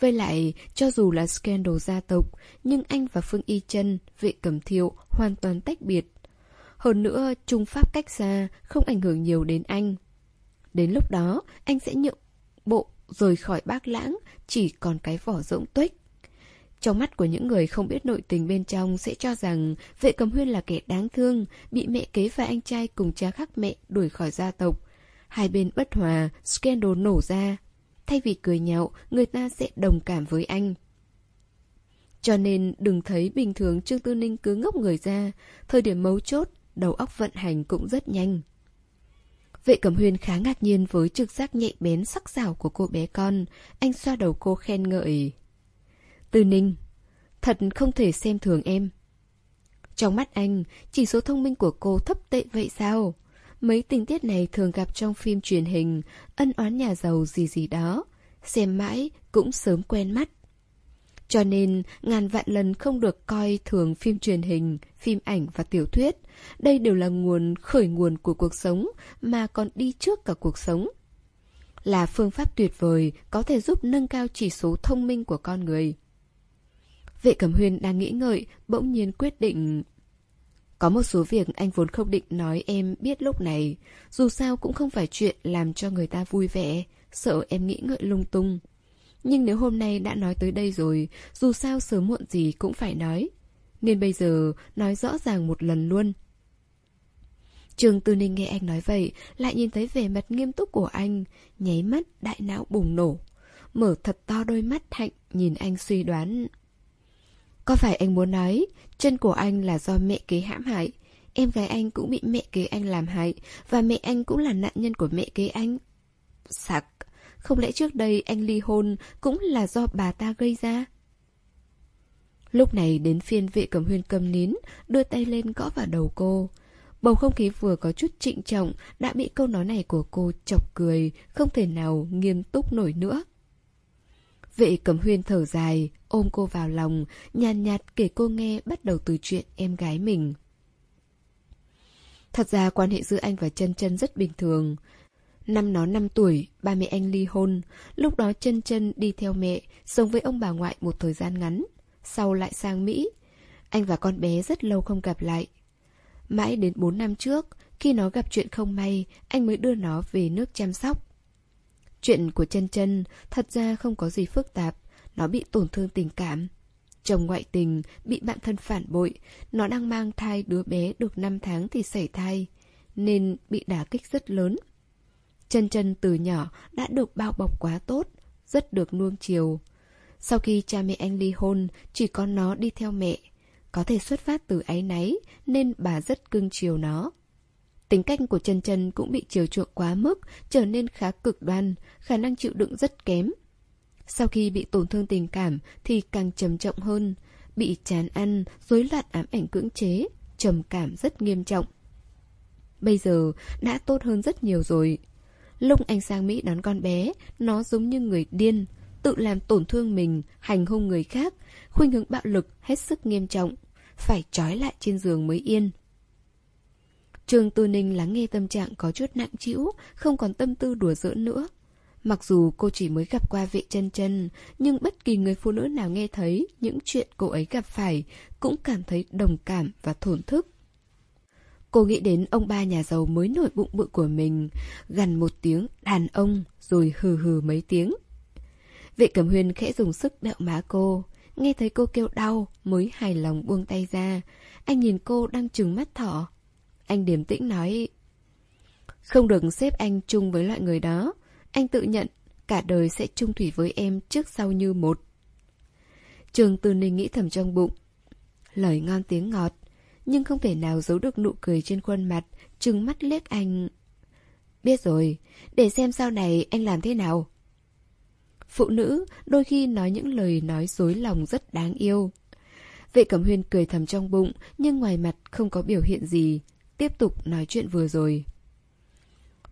Với lại, cho dù là scandal gia tộc, nhưng anh và Phương Y chân vệ cẩm thiệu, hoàn toàn tách biệt. Hơn nữa, trung pháp cách xa, không ảnh hưởng nhiều đến anh. Đến lúc đó, anh sẽ nhượng bộ rời khỏi bác lãng, chỉ còn cái vỏ rỗng tuếch. Trong mắt của những người không biết nội tình bên trong sẽ cho rằng vệ cầm huyên là kẻ đáng thương, bị mẹ kế và anh trai cùng cha khác mẹ đuổi khỏi gia tộc. Hai bên bất hòa, scandal nổ ra. Thay vì cười nhạo, người ta sẽ đồng cảm với anh. Cho nên đừng thấy bình thường Trương Tư Ninh cứ ngốc người ra, thời điểm mấu chốt, đầu óc vận hành cũng rất nhanh. Vệ Cẩm Huyên khá ngạc nhiên với trực giác nhạy bén sắc sảo của cô bé con, anh xoa đầu cô khen ngợi. Tư Ninh, thật không thể xem thường em. Trong mắt anh, chỉ số thông minh của cô thấp tệ vậy sao? Mấy tình tiết này thường gặp trong phim truyền hình, ân oán nhà giàu gì gì đó. Xem mãi cũng sớm quen mắt. Cho nên, ngàn vạn lần không được coi thường phim truyền hình, phim ảnh và tiểu thuyết. Đây đều là nguồn khởi nguồn của cuộc sống, mà còn đi trước cả cuộc sống. Là phương pháp tuyệt vời có thể giúp nâng cao chỉ số thông minh của con người. Vệ Cẩm Huyên đang nghĩ ngợi, bỗng nhiên quyết định... Có một số việc anh vốn không định nói em biết lúc này, dù sao cũng không phải chuyện làm cho người ta vui vẻ, sợ em nghĩ ngợi lung tung. Nhưng nếu hôm nay đã nói tới đây rồi, dù sao sớm muộn gì cũng phải nói. Nên bây giờ nói rõ ràng một lần luôn. Trường Tư Ninh nghe anh nói vậy, lại nhìn thấy vẻ mặt nghiêm túc của anh, nháy mắt đại não bùng nổ. Mở thật to đôi mắt hạnh nhìn anh suy đoán. Có phải anh muốn nói chân của anh là do mẹ kế hãm hại? Em gái anh cũng bị mẹ kế anh làm hại Và mẹ anh cũng là nạn nhân của mẹ kế anh. Sặc! Không lẽ trước đây anh ly hôn Cũng là do bà ta gây ra? Lúc này đến phiên vệ cầm huyên cầm nín Đưa tay lên gõ vào đầu cô. Bầu không khí vừa có chút trịnh trọng Đã bị câu nói này của cô chọc cười Không thể nào nghiêm túc nổi nữa. Vệ cầm huyên thở dài, ôm cô vào lòng, nhàn nhạt, nhạt kể cô nghe bắt đầu từ chuyện em gái mình. Thật ra quan hệ giữa anh và chân chân rất bình thường. Năm nó 5 tuổi, ba mẹ anh ly hôn. Lúc đó chân chân đi theo mẹ, sống với ông bà ngoại một thời gian ngắn. Sau lại sang Mỹ. Anh và con bé rất lâu không gặp lại. Mãi đến 4 năm trước, khi nó gặp chuyện không may, anh mới đưa nó về nước chăm sóc. Chuyện của chân chân thật ra không có gì phức tạp, nó bị tổn thương tình cảm. Chồng ngoại tình, bị bạn thân phản bội, nó đang mang thai đứa bé được 5 tháng thì sảy thai, nên bị đả kích rất lớn. Chân chân từ nhỏ đã được bao bọc quá tốt, rất được nuông chiều. Sau khi cha mẹ anh ly hôn, chỉ có nó đi theo mẹ. Có thể xuất phát từ áy náy, nên bà rất cưng chiều nó. Tính cách của chân chân cũng bị chiều chuộng quá mức, trở nên khá cực đoan, khả năng chịu đựng rất kém. Sau khi bị tổn thương tình cảm thì càng trầm trọng hơn, bị chán ăn, rối loạn ám ảnh cưỡng chế, trầm cảm rất nghiêm trọng. Bây giờ đã tốt hơn rất nhiều rồi. Lúc anh sang Mỹ đón con bé, nó giống như người điên, tự làm tổn thương mình, hành hung người khác, khuynh hướng bạo lực hết sức nghiêm trọng, phải trói lại trên giường mới yên. Trương Tư Ninh lắng nghe tâm trạng có chút nặng trĩu, không còn tâm tư đùa giỡn nữa. Mặc dù cô chỉ mới gặp qua vệ chân chân, nhưng bất kỳ người phụ nữ nào nghe thấy những chuyện cô ấy gặp phải cũng cảm thấy đồng cảm và thổn thức. Cô nghĩ đến ông ba nhà giàu mới nổi bụng bự của mình, gần một tiếng đàn ông rồi hừ hừ mấy tiếng. Vệ cẩm huyền khẽ dùng sức đẹo má cô, nghe thấy cô kêu đau mới hài lòng buông tay ra. Anh nhìn cô đang trừng mắt thỏ. Anh điềm tĩnh nói Không được xếp anh chung với loại người đó anh tự nhận cả đời sẽ chung thủy với em trước sau như một. Trường Tư Ninh nghĩ thầm trong bụng. Lời ngon tiếng ngọt Nhưng không thể nào giấu được nụ cười trên khuôn mặt Trừng mắt liếc anh. Biết rồi Để xem sau này anh làm thế nào. Phụ nữ đôi khi nói những lời nói dối lòng rất đáng yêu. Vệ Cẩm Huyên cười thầm trong bụng Nhưng ngoài mặt không có biểu hiện gì. Tiếp tục nói chuyện vừa rồi.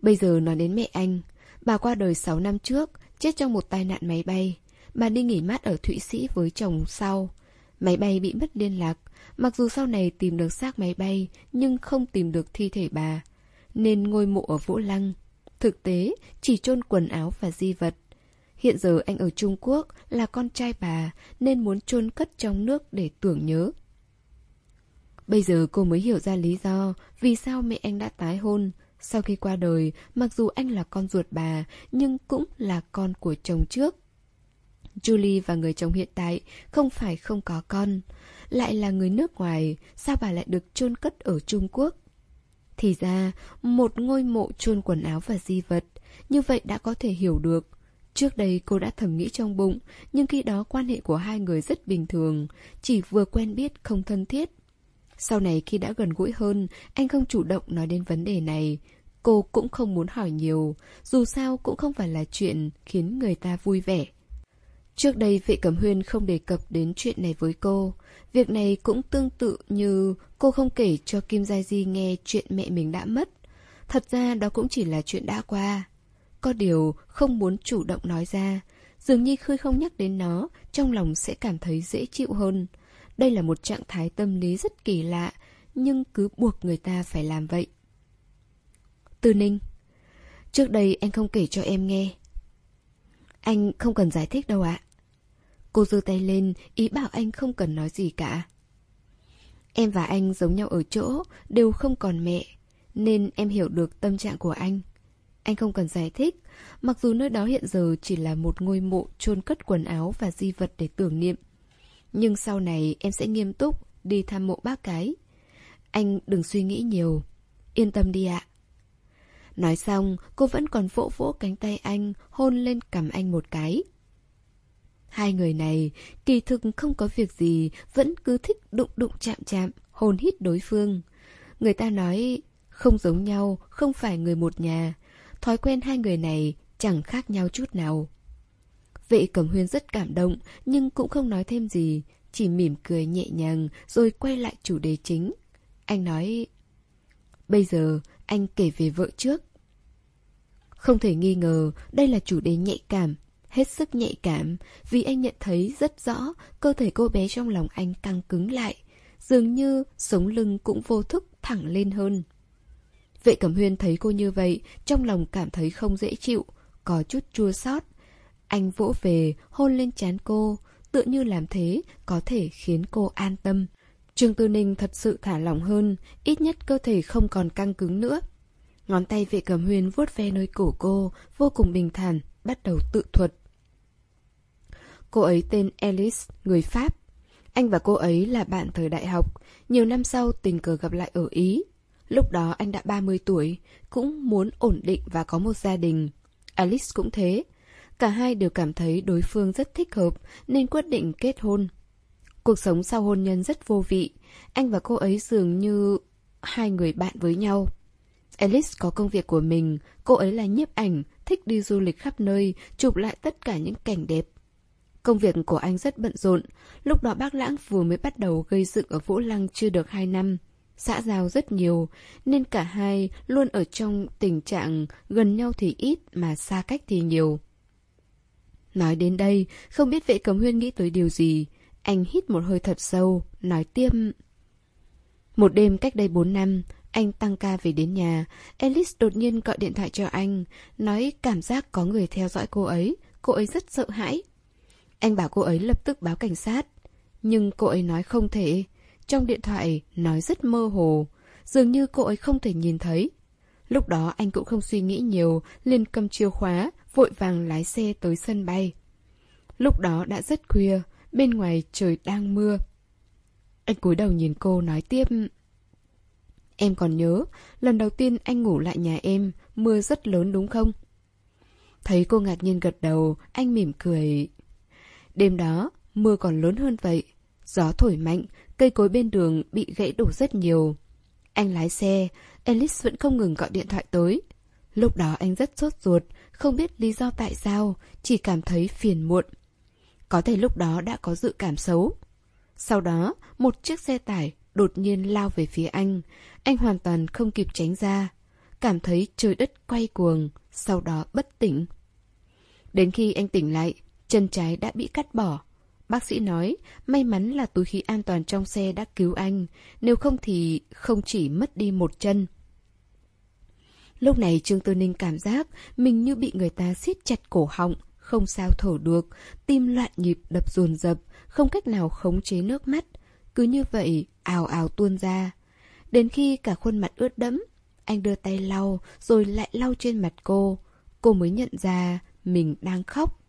Bây giờ nói đến mẹ anh, bà qua đời 6 năm trước, chết trong một tai nạn máy bay. Bà đi nghỉ mát ở Thụy Sĩ với chồng sau. Máy bay bị mất liên lạc, mặc dù sau này tìm được xác máy bay, nhưng không tìm được thi thể bà. Nên ngôi mộ ở Vũ Lăng. Thực tế, chỉ chôn quần áo và di vật. Hiện giờ anh ở Trung Quốc là con trai bà, nên muốn chôn cất trong nước để tưởng nhớ. Bây giờ cô mới hiểu ra lý do vì sao mẹ anh đã tái hôn. Sau khi qua đời, mặc dù anh là con ruột bà, nhưng cũng là con của chồng trước. Julie và người chồng hiện tại không phải không có con, lại là người nước ngoài, sao bà lại được chôn cất ở Trung Quốc? Thì ra, một ngôi mộ chôn quần áo và di vật, như vậy đã có thể hiểu được. Trước đây cô đã thầm nghĩ trong bụng, nhưng khi đó quan hệ của hai người rất bình thường, chỉ vừa quen biết không thân thiết. Sau này khi đã gần gũi hơn, anh không chủ động nói đến vấn đề này. Cô cũng không muốn hỏi nhiều, dù sao cũng không phải là chuyện khiến người ta vui vẻ. Trước đây vệ cẩm huyên không đề cập đến chuyện này với cô. Việc này cũng tương tự như cô không kể cho Kim Gia Di nghe chuyện mẹ mình đã mất. Thật ra đó cũng chỉ là chuyện đã qua. Có điều không muốn chủ động nói ra. Dường như khi không nhắc đến nó, trong lòng sẽ cảm thấy dễ chịu hơn. Đây là một trạng thái tâm lý rất kỳ lạ, nhưng cứ buộc người ta phải làm vậy. Tư Ninh Trước đây anh không kể cho em nghe. Anh không cần giải thích đâu ạ. Cô giơ tay lên, ý bảo anh không cần nói gì cả. Em và anh giống nhau ở chỗ, đều không còn mẹ, nên em hiểu được tâm trạng của anh. Anh không cần giải thích, mặc dù nơi đó hiện giờ chỉ là một ngôi mộ chôn cất quần áo và di vật để tưởng niệm. Nhưng sau này em sẽ nghiêm túc đi thăm mộ bác cái. Anh đừng suy nghĩ nhiều. Yên tâm đi ạ. Nói xong, cô vẫn còn vỗ vỗ cánh tay anh, hôn lên cầm anh một cái. Hai người này, kỳ thực không có việc gì, vẫn cứ thích đụng đụng chạm chạm, hôn hít đối phương. Người ta nói, không giống nhau, không phải người một nhà. Thói quen hai người này chẳng khác nhau chút nào. Vệ cẩm huyên rất cảm động, nhưng cũng không nói thêm gì, chỉ mỉm cười nhẹ nhàng rồi quay lại chủ đề chính. Anh nói, bây giờ anh kể về vợ trước. Không thể nghi ngờ, đây là chủ đề nhạy cảm, hết sức nhạy cảm, vì anh nhận thấy rất rõ cơ thể cô bé trong lòng anh căng cứng lại, dường như sống lưng cũng vô thức thẳng lên hơn. Vệ Cẩm Huyên thấy cô như vậy, trong lòng cảm thấy không dễ chịu, có chút chua xót, anh vỗ về, hôn lên trán cô, tựa như làm thế có thể khiến cô an tâm. Trương Tư Ninh thật sự thả lỏng hơn, ít nhất cơ thể không còn căng cứng nữa. Ngón tay vệ cầm huyền vuốt ve nơi cổ cô, vô cùng bình thản, bắt đầu tự thuật. Cô ấy tên Alice, người Pháp. Anh và cô ấy là bạn thời đại học, nhiều năm sau tình cờ gặp lại ở Ý. Lúc đó anh đã 30 tuổi, cũng muốn ổn định và có một gia đình. Alice cũng thế, Cả hai đều cảm thấy đối phương rất thích hợp nên quyết định kết hôn. Cuộc sống sau hôn nhân rất vô vị, anh và cô ấy dường như hai người bạn với nhau. Alice có công việc của mình, cô ấy là nhiếp ảnh, thích đi du lịch khắp nơi, chụp lại tất cả những cảnh đẹp. Công việc của anh rất bận rộn, lúc đó bác Lãng vừa mới bắt đầu gây dựng ở Vũ Lăng chưa được hai năm. xã giao rất nhiều, nên cả hai luôn ở trong tình trạng gần nhau thì ít mà xa cách thì nhiều. Nói đến đây, không biết vệ cấm huyên nghĩ tới điều gì. Anh hít một hơi thật sâu, nói tiêm. Một đêm cách đây 4 năm, anh tăng ca về đến nhà, Alice đột nhiên gọi điện thoại cho anh, nói cảm giác có người theo dõi cô ấy, cô ấy rất sợ hãi. Anh bảo cô ấy lập tức báo cảnh sát, nhưng cô ấy nói không thể. Trong điện thoại nói rất mơ hồ, dường như cô ấy không thể nhìn thấy. Lúc đó anh cũng không suy nghĩ nhiều, liền cầm chìa khóa, vội vàng lái xe tới sân bay. Lúc đó đã rất khuya, bên ngoài trời đang mưa. Anh cúi đầu nhìn cô nói tiếp. Em còn nhớ, lần đầu tiên anh ngủ lại nhà em, mưa rất lớn đúng không? Thấy cô ngạc nhiên gật đầu, anh mỉm cười. Đêm đó, mưa còn lớn hơn vậy. Gió thổi mạnh, cây cối bên đường bị gãy đổ rất nhiều. Anh lái xe, Alice vẫn không ngừng gọi điện thoại tới. Lúc đó anh rất sốt ruột, không biết lý do tại sao, chỉ cảm thấy phiền muộn. Có thể lúc đó đã có dự cảm xấu. Sau đó, một chiếc xe tải đột nhiên lao về phía anh. Anh hoàn toàn không kịp tránh ra. Cảm thấy trời đất quay cuồng, sau đó bất tỉnh. Đến khi anh tỉnh lại, chân trái đã bị cắt bỏ. Bác sĩ nói, may mắn là túi khí an toàn trong xe đã cứu anh, nếu không thì không chỉ mất đi một chân. Lúc này Trương Tư Ninh cảm giác mình như bị người ta siết chặt cổ họng, không sao thở được, tim loạn nhịp đập dồn dập, không cách nào khống chế nước mắt. Cứ như vậy, ào ào tuôn ra. Đến khi cả khuôn mặt ướt đẫm, anh đưa tay lau rồi lại lau trên mặt cô. Cô mới nhận ra mình đang khóc.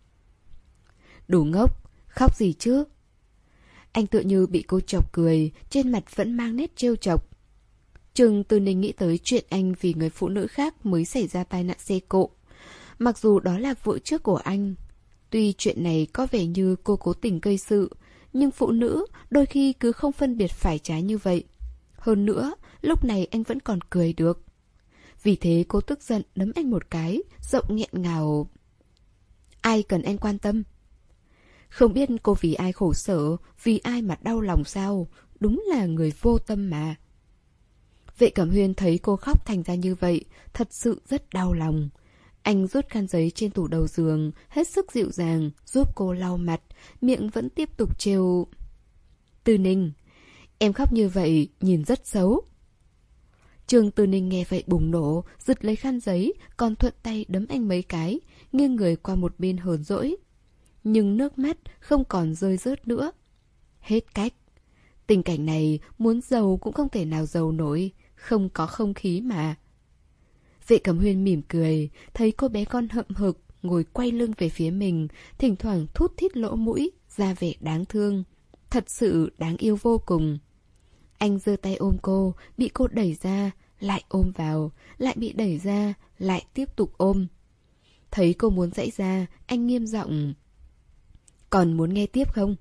Đủ ngốc, khóc gì chứ? Anh tựa như bị cô chọc cười, trên mặt vẫn mang nét trêu chọc. Trừng từ ninh nghĩ tới chuyện anh vì người phụ nữ khác mới xảy ra tai nạn xe cộ. Mặc dù đó là vợ trước của anh. Tuy chuyện này có vẻ như cô cố tình gây sự, nhưng phụ nữ đôi khi cứ không phân biệt phải trái như vậy. Hơn nữa, lúc này anh vẫn còn cười được. Vì thế cô tức giận đấm anh một cái, giọng nghẹn ngào. Ai cần anh quan tâm? Không biết cô vì ai khổ sở, vì ai mà đau lòng sao, đúng là người vô tâm mà. Vệ Cẩm Huyên thấy cô khóc thành ra như vậy, thật sự rất đau lòng. Anh rút khăn giấy trên tủ đầu giường, hết sức dịu dàng, giúp cô lau mặt, miệng vẫn tiếp tục trêu. Tư Ninh, em khóc như vậy, nhìn rất xấu. Trường Tư Ninh nghe vậy bùng nổ, giật lấy khăn giấy, còn thuận tay đấm anh mấy cái, nghiêng người qua một bên hờn dỗi. Nhưng nước mắt không còn rơi rớt nữa. Hết cách. Tình cảnh này muốn giàu cũng không thể nào giàu nổi, không có không khí mà. Vệ cẩm huyên mỉm cười, thấy cô bé con hậm hực, ngồi quay lưng về phía mình, thỉnh thoảng thút thít lỗ mũi, ra vẻ đáng thương. Thật sự đáng yêu vô cùng. Anh giơ tay ôm cô, bị cô đẩy ra, lại ôm vào, lại bị đẩy ra, lại tiếp tục ôm. Thấy cô muốn dãy ra, anh nghiêm giọng. Còn muốn nghe tiếp không?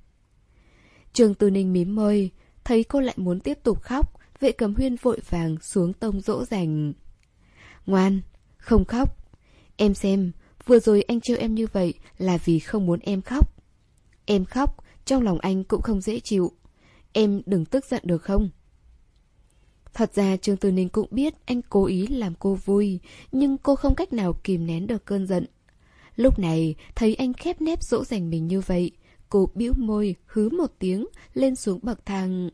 Trường Tư Ninh mím môi, thấy cô lại muốn tiếp tục khóc, vệ cầm huyên vội vàng xuống tông dỗ dành. Ngoan, không khóc. Em xem, vừa rồi anh trêu em như vậy là vì không muốn em khóc. Em khóc, trong lòng anh cũng không dễ chịu. Em đừng tức giận được không? Thật ra Trương Tư Ninh cũng biết anh cố ý làm cô vui, nhưng cô không cách nào kìm nén được cơn giận. Lúc này, thấy anh khép nép dỗ dành mình như vậy, cô bĩu môi, hứ một tiếng, lên xuống bậc thang.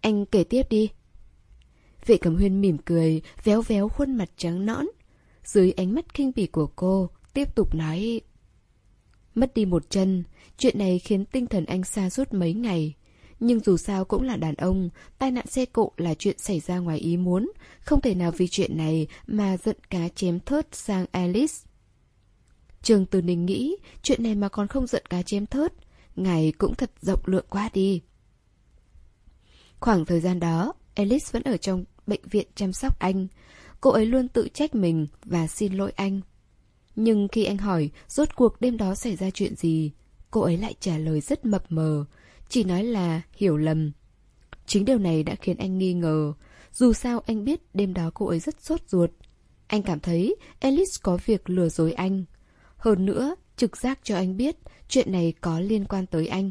Anh kể tiếp đi. Vệ cầm huyên mỉm cười, véo véo khuôn mặt trắng nõn. Dưới ánh mắt kinh bỉ của cô, tiếp tục nói... Mất đi một chân, chuyện này khiến tinh thần anh xa suốt mấy ngày. Nhưng dù sao cũng là đàn ông, tai nạn xe cộ là chuyện xảy ra ngoài ý muốn, không thể nào vì chuyện này mà giận cá chém thớt sang Alice. Trường Từ Ninh nghĩ, chuyện này mà còn không giận cá chém thớt, ngài cũng thật rộng lượng quá đi. Khoảng thời gian đó, Alice vẫn ở trong bệnh viện chăm sóc anh. Cô ấy luôn tự trách mình và xin lỗi anh. Nhưng khi anh hỏi rốt cuộc đêm đó xảy ra chuyện gì, cô ấy lại trả lời rất mập mờ, chỉ nói là hiểu lầm. Chính điều này đã khiến anh nghi ngờ. Dù sao anh biết đêm đó cô ấy rất sốt ruột. Anh cảm thấy Alice có việc lừa dối anh. Hơn nữa, trực giác cho anh biết chuyện này có liên quan tới anh.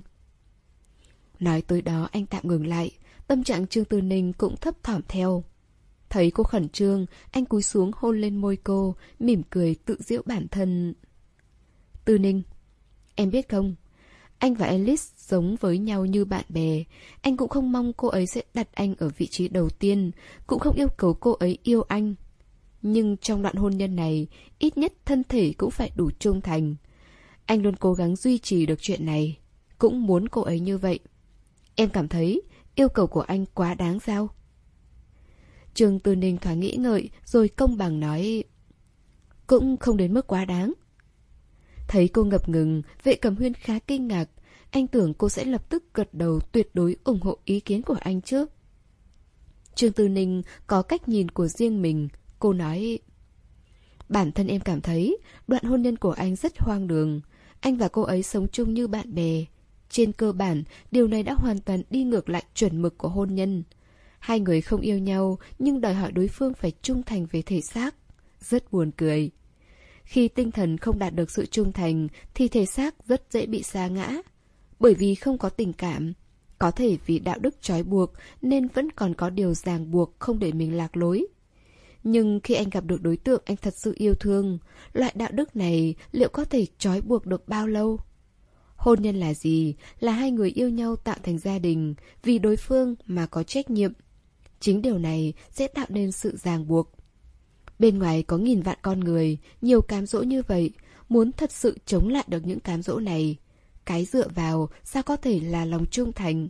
Nói tới đó anh tạm ngừng lại, tâm trạng Trương Tư Ninh cũng thấp thỏm theo. Thấy cô khẩn trương, anh cúi xuống hôn lên môi cô, mỉm cười tự giễu bản thân. Tư Ninh, em biết không, anh và Alice giống với nhau như bạn bè. Anh cũng không mong cô ấy sẽ đặt anh ở vị trí đầu tiên, cũng không yêu cầu cô ấy yêu anh. Nhưng trong đoạn hôn nhân này, ít nhất thân thể cũng phải đủ trung thành. Anh luôn cố gắng duy trì được chuyện này, cũng muốn cô ấy như vậy. Em cảm thấy yêu cầu của anh quá đáng sao? Trương Tư Ninh thoáng nghĩ ngợi rồi công bằng nói Cũng không đến mức quá đáng. Thấy cô ngập ngừng, vệ cầm huyên khá kinh ngạc. Anh tưởng cô sẽ lập tức gật đầu tuyệt đối ủng hộ ý kiến của anh chứ. Trương Tư Ninh có cách nhìn của riêng mình. Cô nói Bản thân em cảm thấy đoạn hôn nhân của anh rất hoang đường. Anh và cô ấy sống chung như bạn bè. Trên cơ bản, điều này đã hoàn toàn đi ngược lại chuẩn mực của hôn nhân Hai người không yêu nhau nhưng đòi hỏi đối phương phải trung thành về thể xác. Rất buồn cười. Khi tinh thần không đạt được sự trung thành thì thể xác rất dễ bị xa ngã. Bởi vì không có tình cảm. Có thể vì đạo đức trói buộc nên vẫn còn có điều ràng buộc không để mình lạc lối. Nhưng khi anh gặp được đối tượng anh thật sự yêu thương, loại đạo đức này liệu có thể trói buộc được bao lâu? Hôn nhân là gì? Là hai người yêu nhau tạo thành gia đình, vì đối phương mà có trách nhiệm, Chính điều này sẽ tạo nên sự ràng buộc. Bên ngoài có nghìn vạn con người, nhiều cám dỗ như vậy, muốn thật sự chống lại được những cám dỗ này. Cái dựa vào sao có thể là lòng trung thành?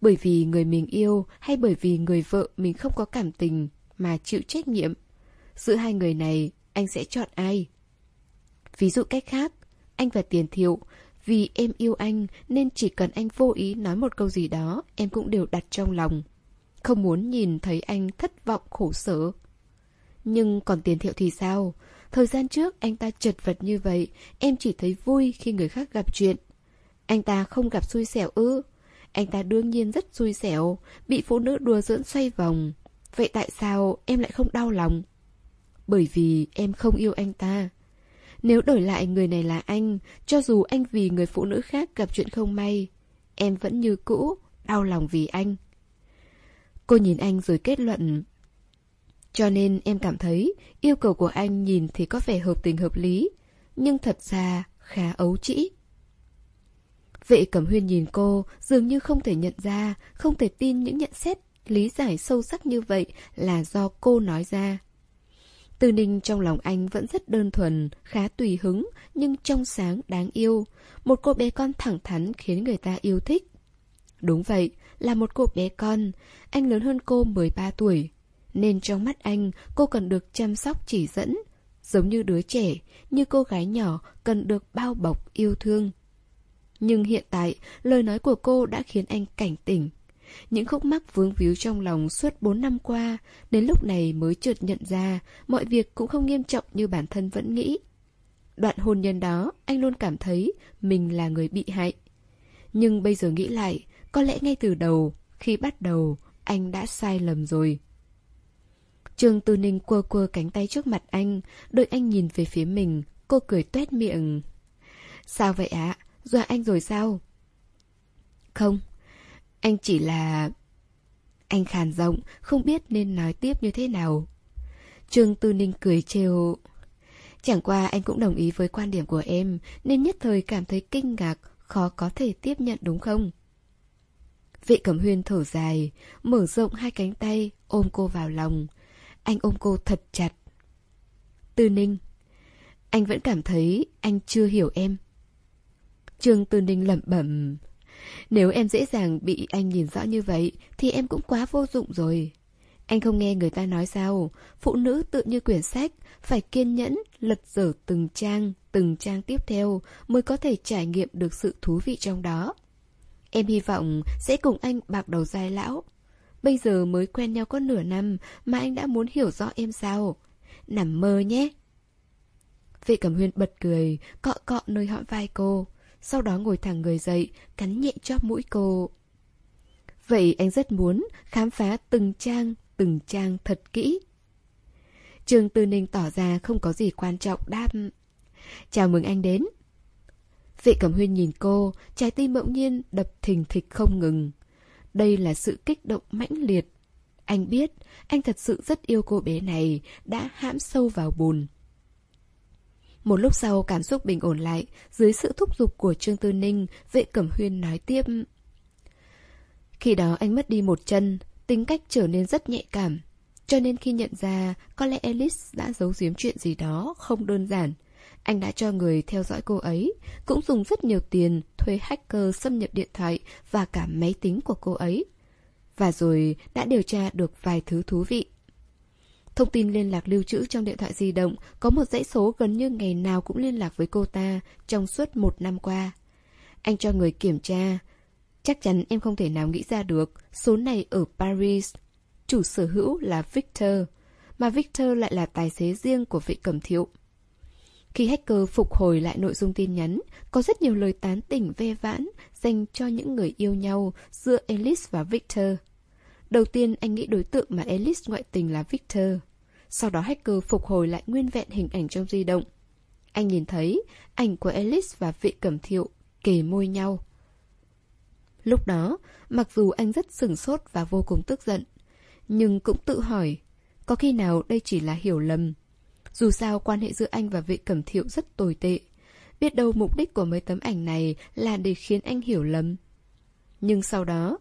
Bởi vì người mình yêu hay bởi vì người vợ mình không có cảm tình mà chịu trách nhiệm? Giữa hai người này, anh sẽ chọn ai? Ví dụ cách khác, anh và Tiền Thiệu, vì em yêu anh nên chỉ cần anh vô ý nói một câu gì đó, em cũng đều đặt trong lòng. Không muốn nhìn thấy anh thất vọng khổ sở. Nhưng còn tiền thiệu thì sao? Thời gian trước anh ta chật vật như vậy, em chỉ thấy vui khi người khác gặp chuyện. Anh ta không gặp xui xẻo ư? Anh ta đương nhiên rất xui xẻo, bị phụ nữ đùa giỡn xoay vòng. Vậy tại sao em lại không đau lòng? Bởi vì em không yêu anh ta. Nếu đổi lại người này là anh, cho dù anh vì người phụ nữ khác gặp chuyện không may, em vẫn như cũ, đau lòng vì anh. Cô nhìn anh rồi kết luận. Cho nên em cảm thấy yêu cầu của anh nhìn thì có vẻ hợp tình hợp lý, nhưng thật ra khá ấu trĩ. Vệ Cẩm Huyên nhìn cô dường như không thể nhận ra, không thể tin những nhận xét, lý giải sâu sắc như vậy là do cô nói ra. Từ Ninh trong lòng anh vẫn rất đơn thuần, khá tùy hứng, nhưng trong sáng, đáng yêu. Một cô bé con thẳng thắn khiến người ta yêu thích. Đúng vậy, là một cô bé con, anh lớn hơn cô 13 tuổi. Nên trong mắt anh, cô cần được chăm sóc chỉ dẫn, giống như đứa trẻ, như cô gái nhỏ cần được bao bọc yêu thương. Nhưng hiện tại, lời nói của cô đã khiến anh cảnh tỉnh. Những khúc mắc vướng víu trong lòng suốt 4 năm qua, đến lúc này mới chợt nhận ra mọi việc cũng không nghiêm trọng như bản thân vẫn nghĩ. Đoạn hôn nhân đó, anh luôn cảm thấy mình là người bị hại. Nhưng bây giờ nghĩ lại, có lẽ ngay từ đầu, khi bắt đầu, anh đã sai lầm rồi. Trương Tư Ninh quơ quơ cánh tay trước mặt anh, đợi anh nhìn về phía mình, cô cười tuét miệng. Sao vậy ạ? À? Dọa anh rồi sao? Không, anh chỉ là... Anh khàn giọng, không biết nên nói tiếp như thế nào. Trương Tư Ninh cười trêu. Chẳng qua anh cũng đồng ý với quan điểm của em, nên nhất thời cảm thấy kinh ngạc, khó có thể tiếp nhận đúng không? Vệ Cẩm Huyên thở dài, mở rộng hai cánh tay, ôm cô vào lòng. Anh ôm cô thật chặt. Tư Ninh, anh vẫn cảm thấy anh chưa hiểu em. Trương Tư Ninh lẩm bẩm. Nếu em dễ dàng bị anh nhìn rõ như vậy, thì em cũng quá vô dụng rồi. Anh không nghe người ta nói sao, phụ nữ tự như quyển sách, phải kiên nhẫn, lật dở từng trang, từng trang tiếp theo mới có thể trải nghiệm được sự thú vị trong đó. Em hy vọng sẽ cùng anh bạc đầu dài lão. Bây giờ mới quen nhau có nửa năm mà anh đã muốn hiểu rõ em sao. Nằm mơ nhé. Vệ Cẩm Huyên bật cười, cọ cọ nơi hõm vai cô. Sau đó ngồi thẳng người dậy, cắn nhẹ chóp mũi cô. Vậy anh rất muốn khám phá từng trang, từng trang thật kỹ. Trường Tư Ninh tỏ ra không có gì quan trọng đáp. Chào mừng anh đến. Vệ Cẩm Huyên nhìn cô, trái tim bỗng nhiên đập thình thịch không ngừng. Đây là sự kích động mãnh liệt. Anh biết, anh thật sự rất yêu cô bé này, đã hãm sâu vào bùn. Một lúc sau cảm xúc bình ổn lại, dưới sự thúc giục của Trương Tư Ninh, vệ cẩm huyên nói tiếp. Khi đó anh mất đi một chân, tính cách trở nên rất nhạy cảm. Cho nên khi nhận ra, có lẽ Alice đã giấu giếm chuyện gì đó không đơn giản. Anh đã cho người theo dõi cô ấy, cũng dùng rất nhiều tiền thuê hacker xâm nhập điện thoại và cả máy tính của cô ấy. Và rồi đã điều tra được vài thứ thú vị. Thông tin liên lạc lưu trữ trong điện thoại di động có một dãy số gần như ngày nào cũng liên lạc với cô ta trong suốt một năm qua. Anh cho người kiểm tra. Chắc chắn em không thể nào nghĩ ra được số này ở Paris. Chủ sở hữu là Victor, mà Victor lại là tài xế riêng của vị cầm thiệu. Khi hacker phục hồi lại nội dung tin nhắn, có rất nhiều lời tán tỉnh ve vãn dành cho những người yêu nhau giữa Alice và Victor. Đầu tiên anh nghĩ đối tượng mà Alice ngoại tình là Victor. Sau đó hacker phục hồi lại nguyên vẹn hình ảnh trong di động. Anh nhìn thấy ảnh của Alice và vị cẩm thiệu kề môi nhau. Lúc đó, mặc dù anh rất sừng sốt và vô cùng tức giận, nhưng cũng tự hỏi, có khi nào đây chỉ là hiểu lầm? Dù sao quan hệ giữa anh và vị cẩm thiệu rất tồi tệ. Biết đâu mục đích của mấy tấm ảnh này là để khiến anh hiểu lầm. Nhưng sau đó,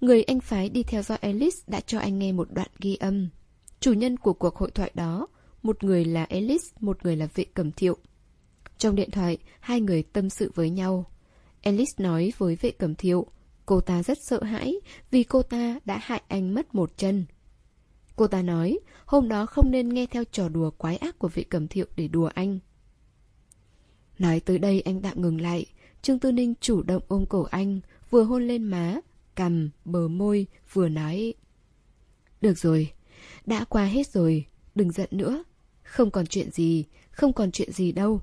người anh phái đi theo dõi Alice đã cho anh nghe một đoạn ghi âm. Chủ nhân của cuộc hội thoại đó, một người là Alice, một người là vệ cẩm thiệu. Trong điện thoại, hai người tâm sự với nhau. Alice nói với vệ cẩm thiệu, cô ta rất sợ hãi vì cô ta đã hại anh mất một chân. Cô ta nói, hôm đó không nên nghe theo trò đùa quái ác của vị cẩm thiệu để đùa anh. Nói tới đây anh tạm ngừng lại, Trương Tư Ninh chủ động ôm cổ anh, vừa hôn lên má, cằm, bờ môi, vừa nói Được rồi, đã qua hết rồi, đừng giận nữa. Không còn chuyện gì, không còn chuyện gì đâu.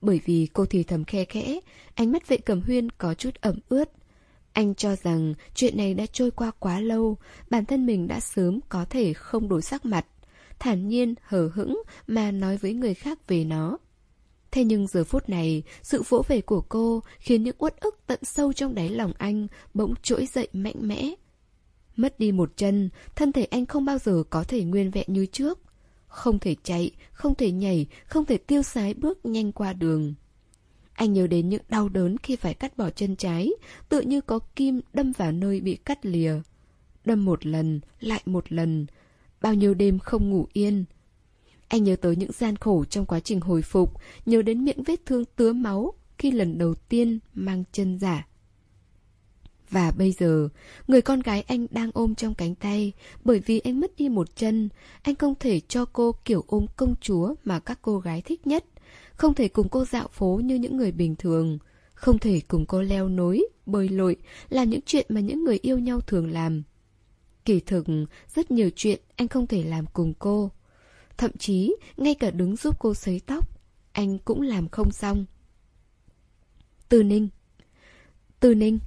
Bởi vì cô thì thầm khe khẽ, ánh mắt vệ cầm huyên có chút ẩm ướt. Anh cho rằng chuyện này đã trôi qua quá lâu, bản thân mình đã sớm có thể không đổi sắc mặt. Thản nhiên, hờ hững mà nói với người khác về nó. Thế nhưng giờ phút này, sự vỗ về của cô khiến những uất ức tận sâu trong đáy lòng anh bỗng trỗi dậy mạnh mẽ. Mất đi một chân, thân thể anh không bao giờ có thể nguyên vẹn như trước. Không thể chạy, không thể nhảy, không thể tiêu sái bước nhanh qua đường. Anh nhớ đến những đau đớn khi phải cắt bỏ chân trái, tựa như có kim đâm vào nơi bị cắt lìa. Đâm một lần, lại một lần. Bao nhiêu đêm không ngủ yên. Anh nhớ tới những gian khổ trong quá trình hồi phục, nhớ đến miệng vết thương tứa máu khi lần đầu tiên mang chân giả. Và bây giờ, người con gái anh đang ôm trong cánh tay, bởi vì anh mất đi một chân, anh không thể cho cô kiểu ôm công chúa mà các cô gái thích nhất, không thể cùng cô dạo phố như những người bình thường, không thể cùng cô leo núi, bơi lội, làm những chuyện mà những người yêu nhau thường làm. Kỳ thực, rất nhiều chuyện anh không thể làm cùng cô. Thậm chí, ngay cả đứng giúp cô sấy tóc, anh cũng làm không xong. Tư Ninh Tư Ninh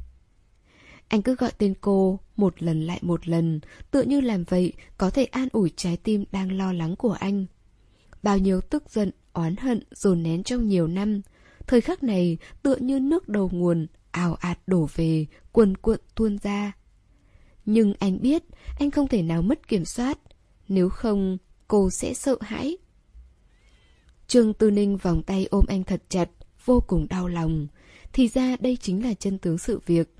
anh cứ gọi tên cô một lần lại một lần, tự như làm vậy có thể an ủi trái tim đang lo lắng của anh. Bao nhiêu tức giận, oán hận dồn nén trong nhiều năm, thời khắc này tựa như nước đầu nguồn, ào ạt đổ về, cuồn cuộn tuôn ra. Nhưng anh biết anh không thể nào mất kiểm soát, nếu không cô sẽ sợ hãi. Trương Tư Ninh vòng tay ôm anh thật chặt, vô cùng đau lòng. Thì ra đây chính là chân tướng sự việc.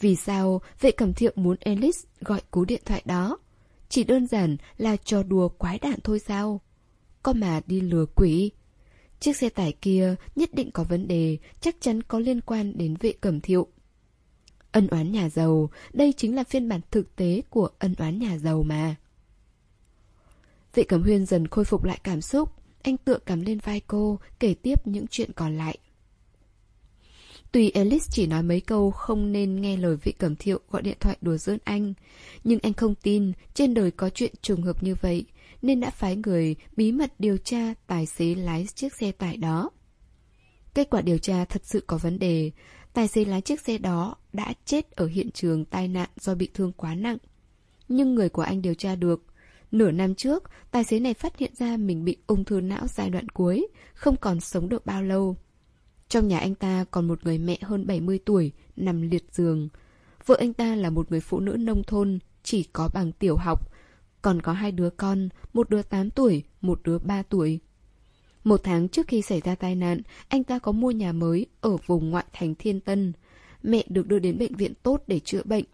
Vì sao vệ cẩm thiệu muốn Alice gọi cú điện thoại đó? Chỉ đơn giản là trò đùa quái đản thôi sao? Có mà đi lừa quỷ. Chiếc xe tải kia nhất định có vấn đề, chắc chắn có liên quan đến vệ cẩm thiệu. Ân oán nhà giàu, đây chính là phiên bản thực tế của ân oán nhà giàu mà. Vệ cẩm huyên dần khôi phục lại cảm xúc, anh tựa cầm lên vai cô, kể tiếp những chuyện còn lại. Tuy Alice chỉ nói mấy câu không nên nghe lời vị cẩm thiệu gọi điện thoại đùa giỡn anh, nhưng anh không tin trên đời có chuyện trùng hợp như vậy, nên đã phái người bí mật điều tra tài xế lái chiếc xe tải đó. Kết quả điều tra thật sự có vấn đề, tài xế lái chiếc xe đó đã chết ở hiện trường tai nạn do bị thương quá nặng. Nhưng người của anh điều tra được, nửa năm trước, tài xế này phát hiện ra mình bị ung thư não giai đoạn cuối, không còn sống được bao lâu. Trong nhà anh ta còn một người mẹ hơn 70 tuổi, nằm liệt giường. vợ anh ta là một người phụ nữ nông thôn, chỉ có bằng tiểu học. Còn có hai đứa con, một đứa 8 tuổi, một đứa 3 tuổi. Một tháng trước khi xảy ra tai nạn, anh ta có mua nhà mới ở vùng ngoại thành Thiên Tân. Mẹ được đưa đến bệnh viện tốt để chữa bệnh.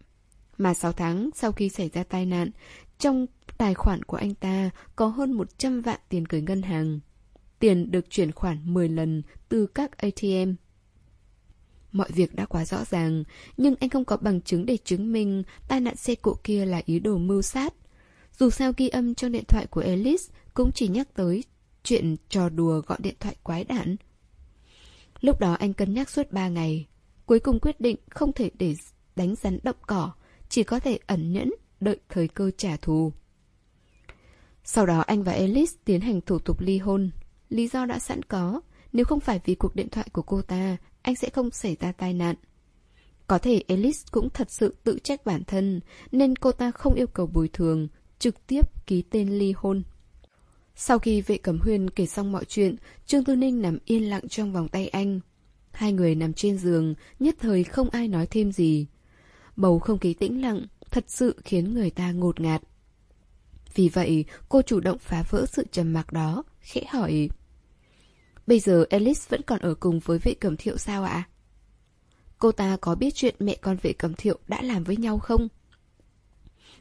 Mà 6 tháng sau khi xảy ra tai nạn, trong tài khoản của anh ta có hơn 100 vạn tiền gửi ngân hàng. Tiền được chuyển khoản 10 lần từ các ATM. Mọi việc đã quá rõ ràng, nhưng anh không có bằng chứng để chứng minh tai nạn xe cộ kia là ý đồ mưu sát. Dù sao ghi âm trong điện thoại của Alice cũng chỉ nhắc tới chuyện trò đùa gọi điện thoại quái đản. Lúc đó anh cân nhắc suốt 3 ngày, cuối cùng quyết định không thể để đánh rắn động cỏ, chỉ có thể ẩn nhẫn, đợi thời cơ trả thù. Sau đó anh và Alice tiến hành thủ tục ly hôn. Lý do đã sẵn có, nếu không phải vì cuộc điện thoại của cô ta, anh sẽ không xảy ra tai nạn. Có thể Alice cũng thật sự tự trách bản thân, nên cô ta không yêu cầu bồi thường, trực tiếp ký tên ly hôn. Sau khi vệ cẩm huyên kể xong mọi chuyện, Trương Tư Ninh nằm yên lặng trong vòng tay anh. Hai người nằm trên giường, nhất thời không ai nói thêm gì. Bầu không khí tĩnh lặng, thật sự khiến người ta ngột ngạt. Vì vậy, cô chủ động phá vỡ sự trầm mặc đó, khẽ hỏi. Bây giờ Alice vẫn còn ở cùng với vệ cẩm thiệu sao ạ? Cô ta có biết chuyện mẹ con vệ cẩm thiệu đã làm với nhau không?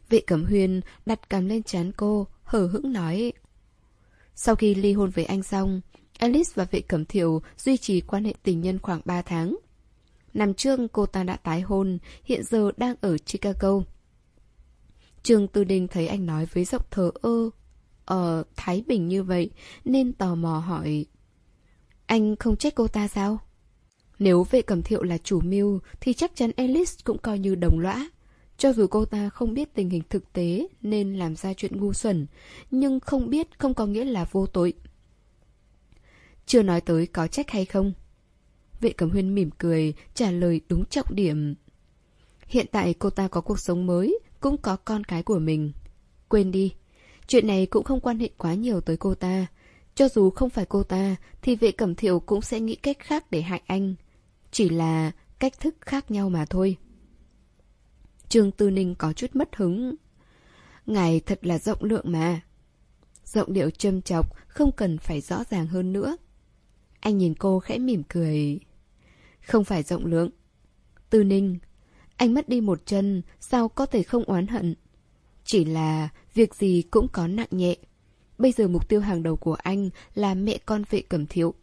Vệ cẩm huyền đặt cằm lên chán cô, hờ hững nói. Sau khi ly hôn với anh xong, Alice và vệ cẩm thiệu duy trì quan hệ tình nhân khoảng 3 tháng. Năm trước cô ta đã tái hôn, hiện giờ đang ở Chicago. Trương Tư Đình thấy anh nói với giọng thờ ơ, ở Thái Bình như vậy, nên tò mò hỏi. Anh không trách cô ta sao? Nếu vệ cẩm thiệu là chủ mưu, thì chắc chắn Alice cũng coi như đồng lõa. Cho dù cô ta không biết tình hình thực tế nên làm ra chuyện ngu xuẩn, nhưng không biết không có nghĩa là vô tội. Chưa nói tới có trách hay không. Vệ cẩm huyên mỉm cười, trả lời đúng trọng điểm. Hiện tại cô ta có cuộc sống mới, cũng có con cái của mình. Quên đi, chuyện này cũng không quan hệ quá nhiều tới cô ta. Cho dù không phải cô ta, thì vệ cẩm thiệu cũng sẽ nghĩ cách khác để hại anh. Chỉ là cách thức khác nhau mà thôi. Trương Tư Ninh có chút mất hứng. Ngài thật là rộng lượng mà. Giọng điệu châm chọc, không cần phải rõ ràng hơn nữa. Anh nhìn cô khẽ mỉm cười. Không phải rộng lượng. Tư Ninh, anh mất đi một chân, sao có thể không oán hận? Chỉ là việc gì cũng có nặng nhẹ. Bây giờ mục tiêu hàng đầu của anh là mẹ con vệ cẩm thiệu.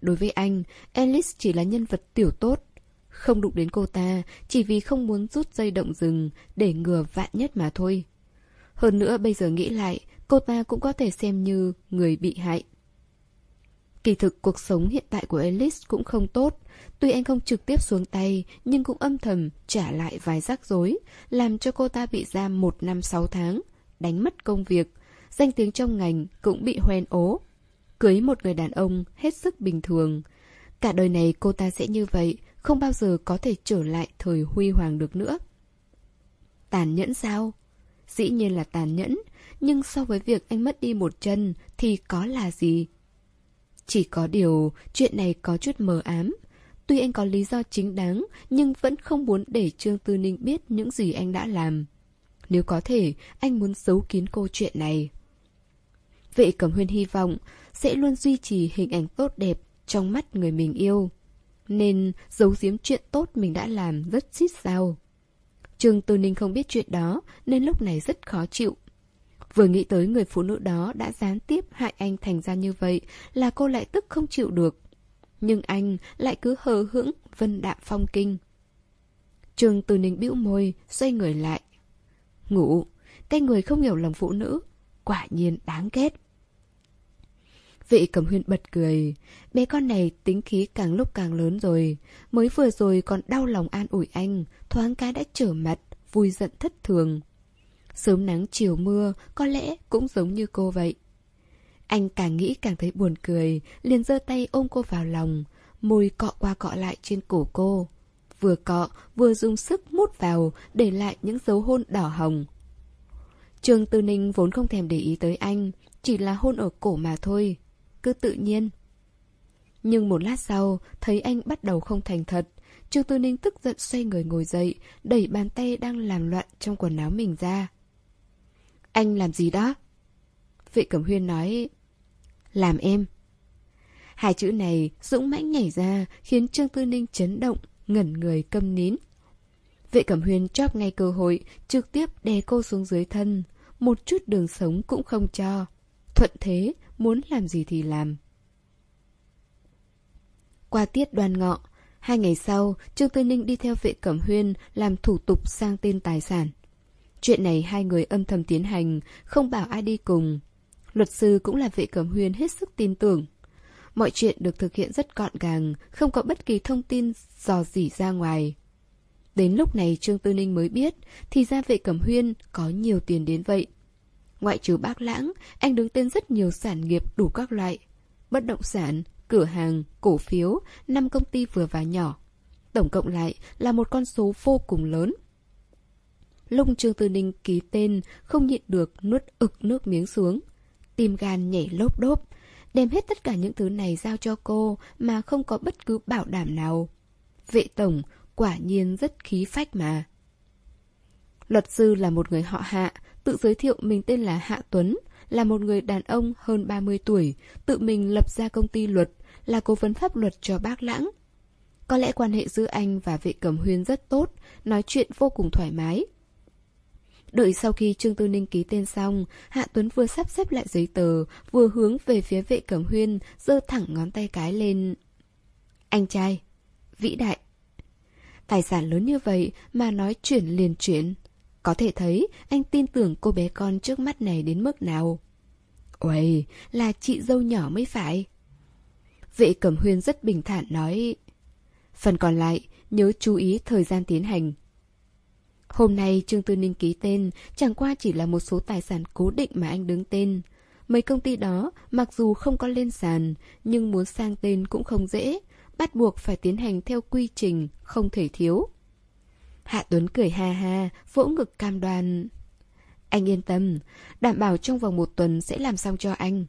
Đối với anh, Alice chỉ là nhân vật tiểu tốt. Không đụng đến cô ta chỉ vì không muốn rút dây động rừng để ngừa vạn nhất mà thôi. Hơn nữa bây giờ nghĩ lại, cô ta cũng có thể xem như người bị hại. Kỳ thực cuộc sống hiện tại của Alice cũng không tốt. Tuy anh không trực tiếp xuống tay, nhưng cũng âm thầm trả lại vài rắc rối, làm cho cô ta bị giam một năm sáu tháng, đánh mất công việc, danh tiếng trong ngành cũng bị hoen ố. Cưới một người đàn ông hết sức bình thường. Cả đời này cô ta sẽ như vậy, không bao giờ có thể trở lại thời huy hoàng được nữa. Tàn nhẫn sao? Dĩ nhiên là tàn nhẫn, nhưng so với việc anh mất đi một chân thì có là gì? Chỉ có điều, chuyện này có chút mờ ám. Tuy anh có lý do chính đáng, nhưng vẫn không muốn để Trương Tư Ninh biết những gì anh đã làm. Nếu có thể, anh muốn giấu kín câu chuyện này. Vệ Cẩm Huyên hy vọng sẽ luôn duy trì hình ảnh tốt đẹp trong mắt người mình yêu. Nên giấu giếm chuyện tốt mình đã làm rất xít sao. Trương Tư Ninh không biết chuyện đó nên lúc này rất khó chịu. Vừa nghĩ tới người phụ nữ đó đã gián tiếp hại anh thành ra như vậy là cô lại tức không chịu được. Nhưng anh lại cứ hờ hững, vân đạm phong kinh. trường Từ Ninh bĩu môi, xoay người lại. Ngủ, cái người không hiểu lòng phụ nữ, quả nhiên đáng ghét. Vị cầm huyên bật cười, bé con này tính khí càng lúc càng lớn rồi, mới vừa rồi còn đau lòng an ủi anh, thoáng cái đã trở mặt, vui giận thất thường. Sớm nắng chiều mưa, có lẽ cũng giống như cô vậy. Anh càng nghĩ càng thấy buồn cười, liền giơ tay ôm cô vào lòng, môi cọ qua cọ lại trên cổ cô. Vừa cọ, vừa dùng sức mút vào, để lại những dấu hôn đỏ hồng. trương Tư Ninh vốn không thèm để ý tới anh, chỉ là hôn ở cổ mà thôi. Cứ tự nhiên. Nhưng một lát sau, thấy anh bắt đầu không thành thật, Trương Tư Ninh tức giận xoay người ngồi dậy, đẩy bàn tay đang làm loạn trong quần áo mình ra. Anh làm gì đó? Vệ Cẩm Huyên nói, làm em. Hai chữ này dũng mãnh nhảy ra khiến Trương Tư Ninh chấn động, ngẩn người câm nín. Vệ Cẩm Huyên chóp ngay cơ hội, trực tiếp đè cô xuống dưới thân, một chút đường sống cũng không cho. Thuận thế, muốn làm gì thì làm. Qua tiết đoan ngọ, hai ngày sau, Trương Tư Ninh đi theo vệ Cẩm Huyên làm thủ tục sang tên tài sản. Chuyện này hai người âm thầm tiến hành, không bảo ai đi cùng. Luật sư cũng là vệ Cẩm Huyên hết sức tin tưởng. Mọi chuyện được thực hiện rất gọn gàng, không có bất kỳ thông tin dò dỉ ra ngoài. Đến lúc này Trương Tư Ninh mới biết, thì ra vệ Cẩm Huyên có nhiều tiền đến vậy. Ngoại trừ bác lãng, anh đứng tên rất nhiều sản nghiệp đủ các loại. Bất động sản, cửa hàng, cổ phiếu, năm công ty vừa và nhỏ. Tổng cộng lại là một con số vô cùng lớn lông Trương Tư Ninh ký tên, không nhịn được nuốt ực nước miếng xuống. Tim gan nhảy lốp đốp, đem hết tất cả những thứ này giao cho cô mà không có bất cứ bảo đảm nào. Vệ tổng, quả nhiên rất khí phách mà. Luật sư là một người họ hạ, tự giới thiệu mình tên là Hạ Tuấn, là một người đàn ông hơn 30 tuổi, tự mình lập ra công ty luật, là cố vấn pháp luật cho bác Lãng. Có lẽ quan hệ giữa anh và vệ cẩm huyên rất tốt, nói chuyện vô cùng thoải mái. Đợi sau khi Trương Tư Ninh ký tên xong, Hạ Tuấn vừa sắp xếp lại giấy tờ, vừa hướng về phía vệ cẩm huyên, giơ thẳng ngón tay cái lên. Anh trai, vĩ đại. Tài sản lớn như vậy mà nói chuyển liền chuyển. Có thể thấy anh tin tưởng cô bé con trước mắt này đến mức nào. Uầy, là chị dâu nhỏ mới phải. Vệ cẩm huyên rất bình thản nói. Phần còn lại, nhớ chú ý thời gian tiến hành. Hôm nay Trương Tư Ninh ký tên chẳng qua chỉ là một số tài sản cố định mà anh đứng tên. Mấy công ty đó mặc dù không có lên sàn nhưng muốn sang tên cũng không dễ, bắt buộc phải tiến hành theo quy trình, không thể thiếu. Hạ Tuấn cười ha ha, vỗ ngực cam đoan. Anh yên tâm, đảm bảo trong vòng một tuần sẽ làm xong cho anh.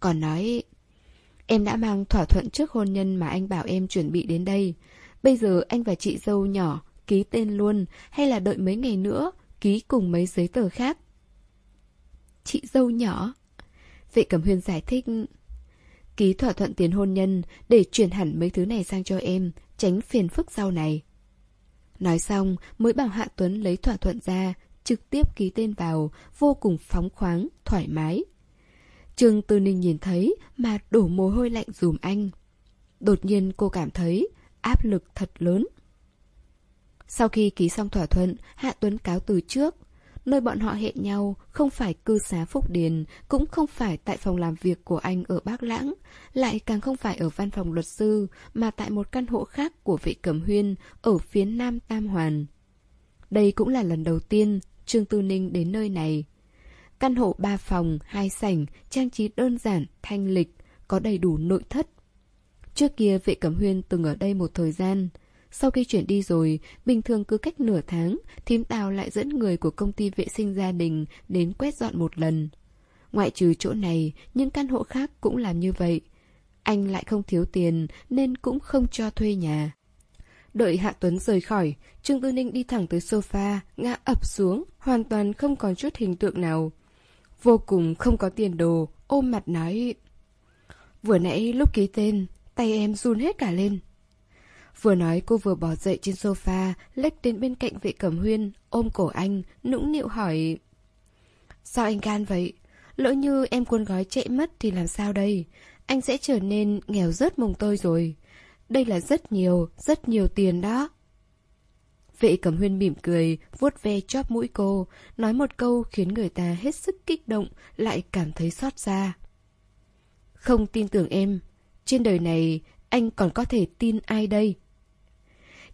Còn nói, em đã mang thỏa thuận trước hôn nhân mà anh bảo em chuẩn bị đến đây. Bây giờ anh và chị dâu nhỏ ký tên luôn hay là đợi mấy ngày nữa ký cùng mấy giấy tờ khác? Chị dâu nhỏ? Vệ Cẩm Huyên giải thích Ký thỏa thuận tiền hôn nhân để chuyển hẳn mấy thứ này sang cho em, tránh phiền phức sau này. Nói xong, mới bảo Hạ Tuấn lấy thỏa thuận ra, trực tiếp ký tên vào, vô cùng phóng khoáng, thoải mái. Trương Tư Ninh nhìn thấy mà đổ mồ hôi lạnh dùm anh. Đột nhiên cô cảm thấy áp lực thật lớn. Sau khi ký xong thỏa thuận, Hạ Tuấn cáo từ trước. Nơi bọn họ hẹn nhau không phải cư xá Phúc Điền, cũng không phải tại phòng làm việc của anh ở Bác Lãng, lại càng không phải ở văn phòng luật sư, mà tại một căn hộ khác của vị Cẩm Huyên ở phía nam Tam Hoàn. Đây cũng là lần đầu tiên Trương Tư Ninh đến nơi này. Căn hộ ba phòng, hai sảnh, trang trí đơn giản, thanh lịch, có đầy đủ nội thất. Trước kia vệ Cẩm Huyên từng ở đây một thời gian, sau khi chuyển đi rồi, bình thường cứ cách nửa tháng, thím Tào lại dẫn người của công ty vệ sinh gia đình đến quét dọn một lần. Ngoại trừ chỗ này, những căn hộ khác cũng làm như vậy. Anh lại không thiếu tiền nên cũng không cho thuê nhà. Đợi Hạ Tuấn rời khỏi, Trương Tư Ninh đi thẳng tới sofa, ngã ập xuống, hoàn toàn không còn chút hình tượng nào. Vô cùng không có tiền đồ, ôm mặt nói... Vừa nãy lúc ký tên, tay em run hết cả lên. Vừa nói cô vừa bỏ dậy trên sofa, lách đến bên cạnh vệ cẩm huyên, ôm cổ anh, nũng nịu hỏi. Sao anh gan vậy? Lỡ như em cuốn gói chạy mất thì làm sao đây? Anh sẽ trở nên nghèo rớt mồng tôi rồi. Đây là rất nhiều, rất nhiều tiền đó. Vệ cẩm huyên mỉm cười, vuốt ve chóp mũi cô, nói một câu khiến người ta hết sức kích động, lại cảm thấy xót xa. Không tin tưởng em, trên đời này anh còn có thể tin ai đây?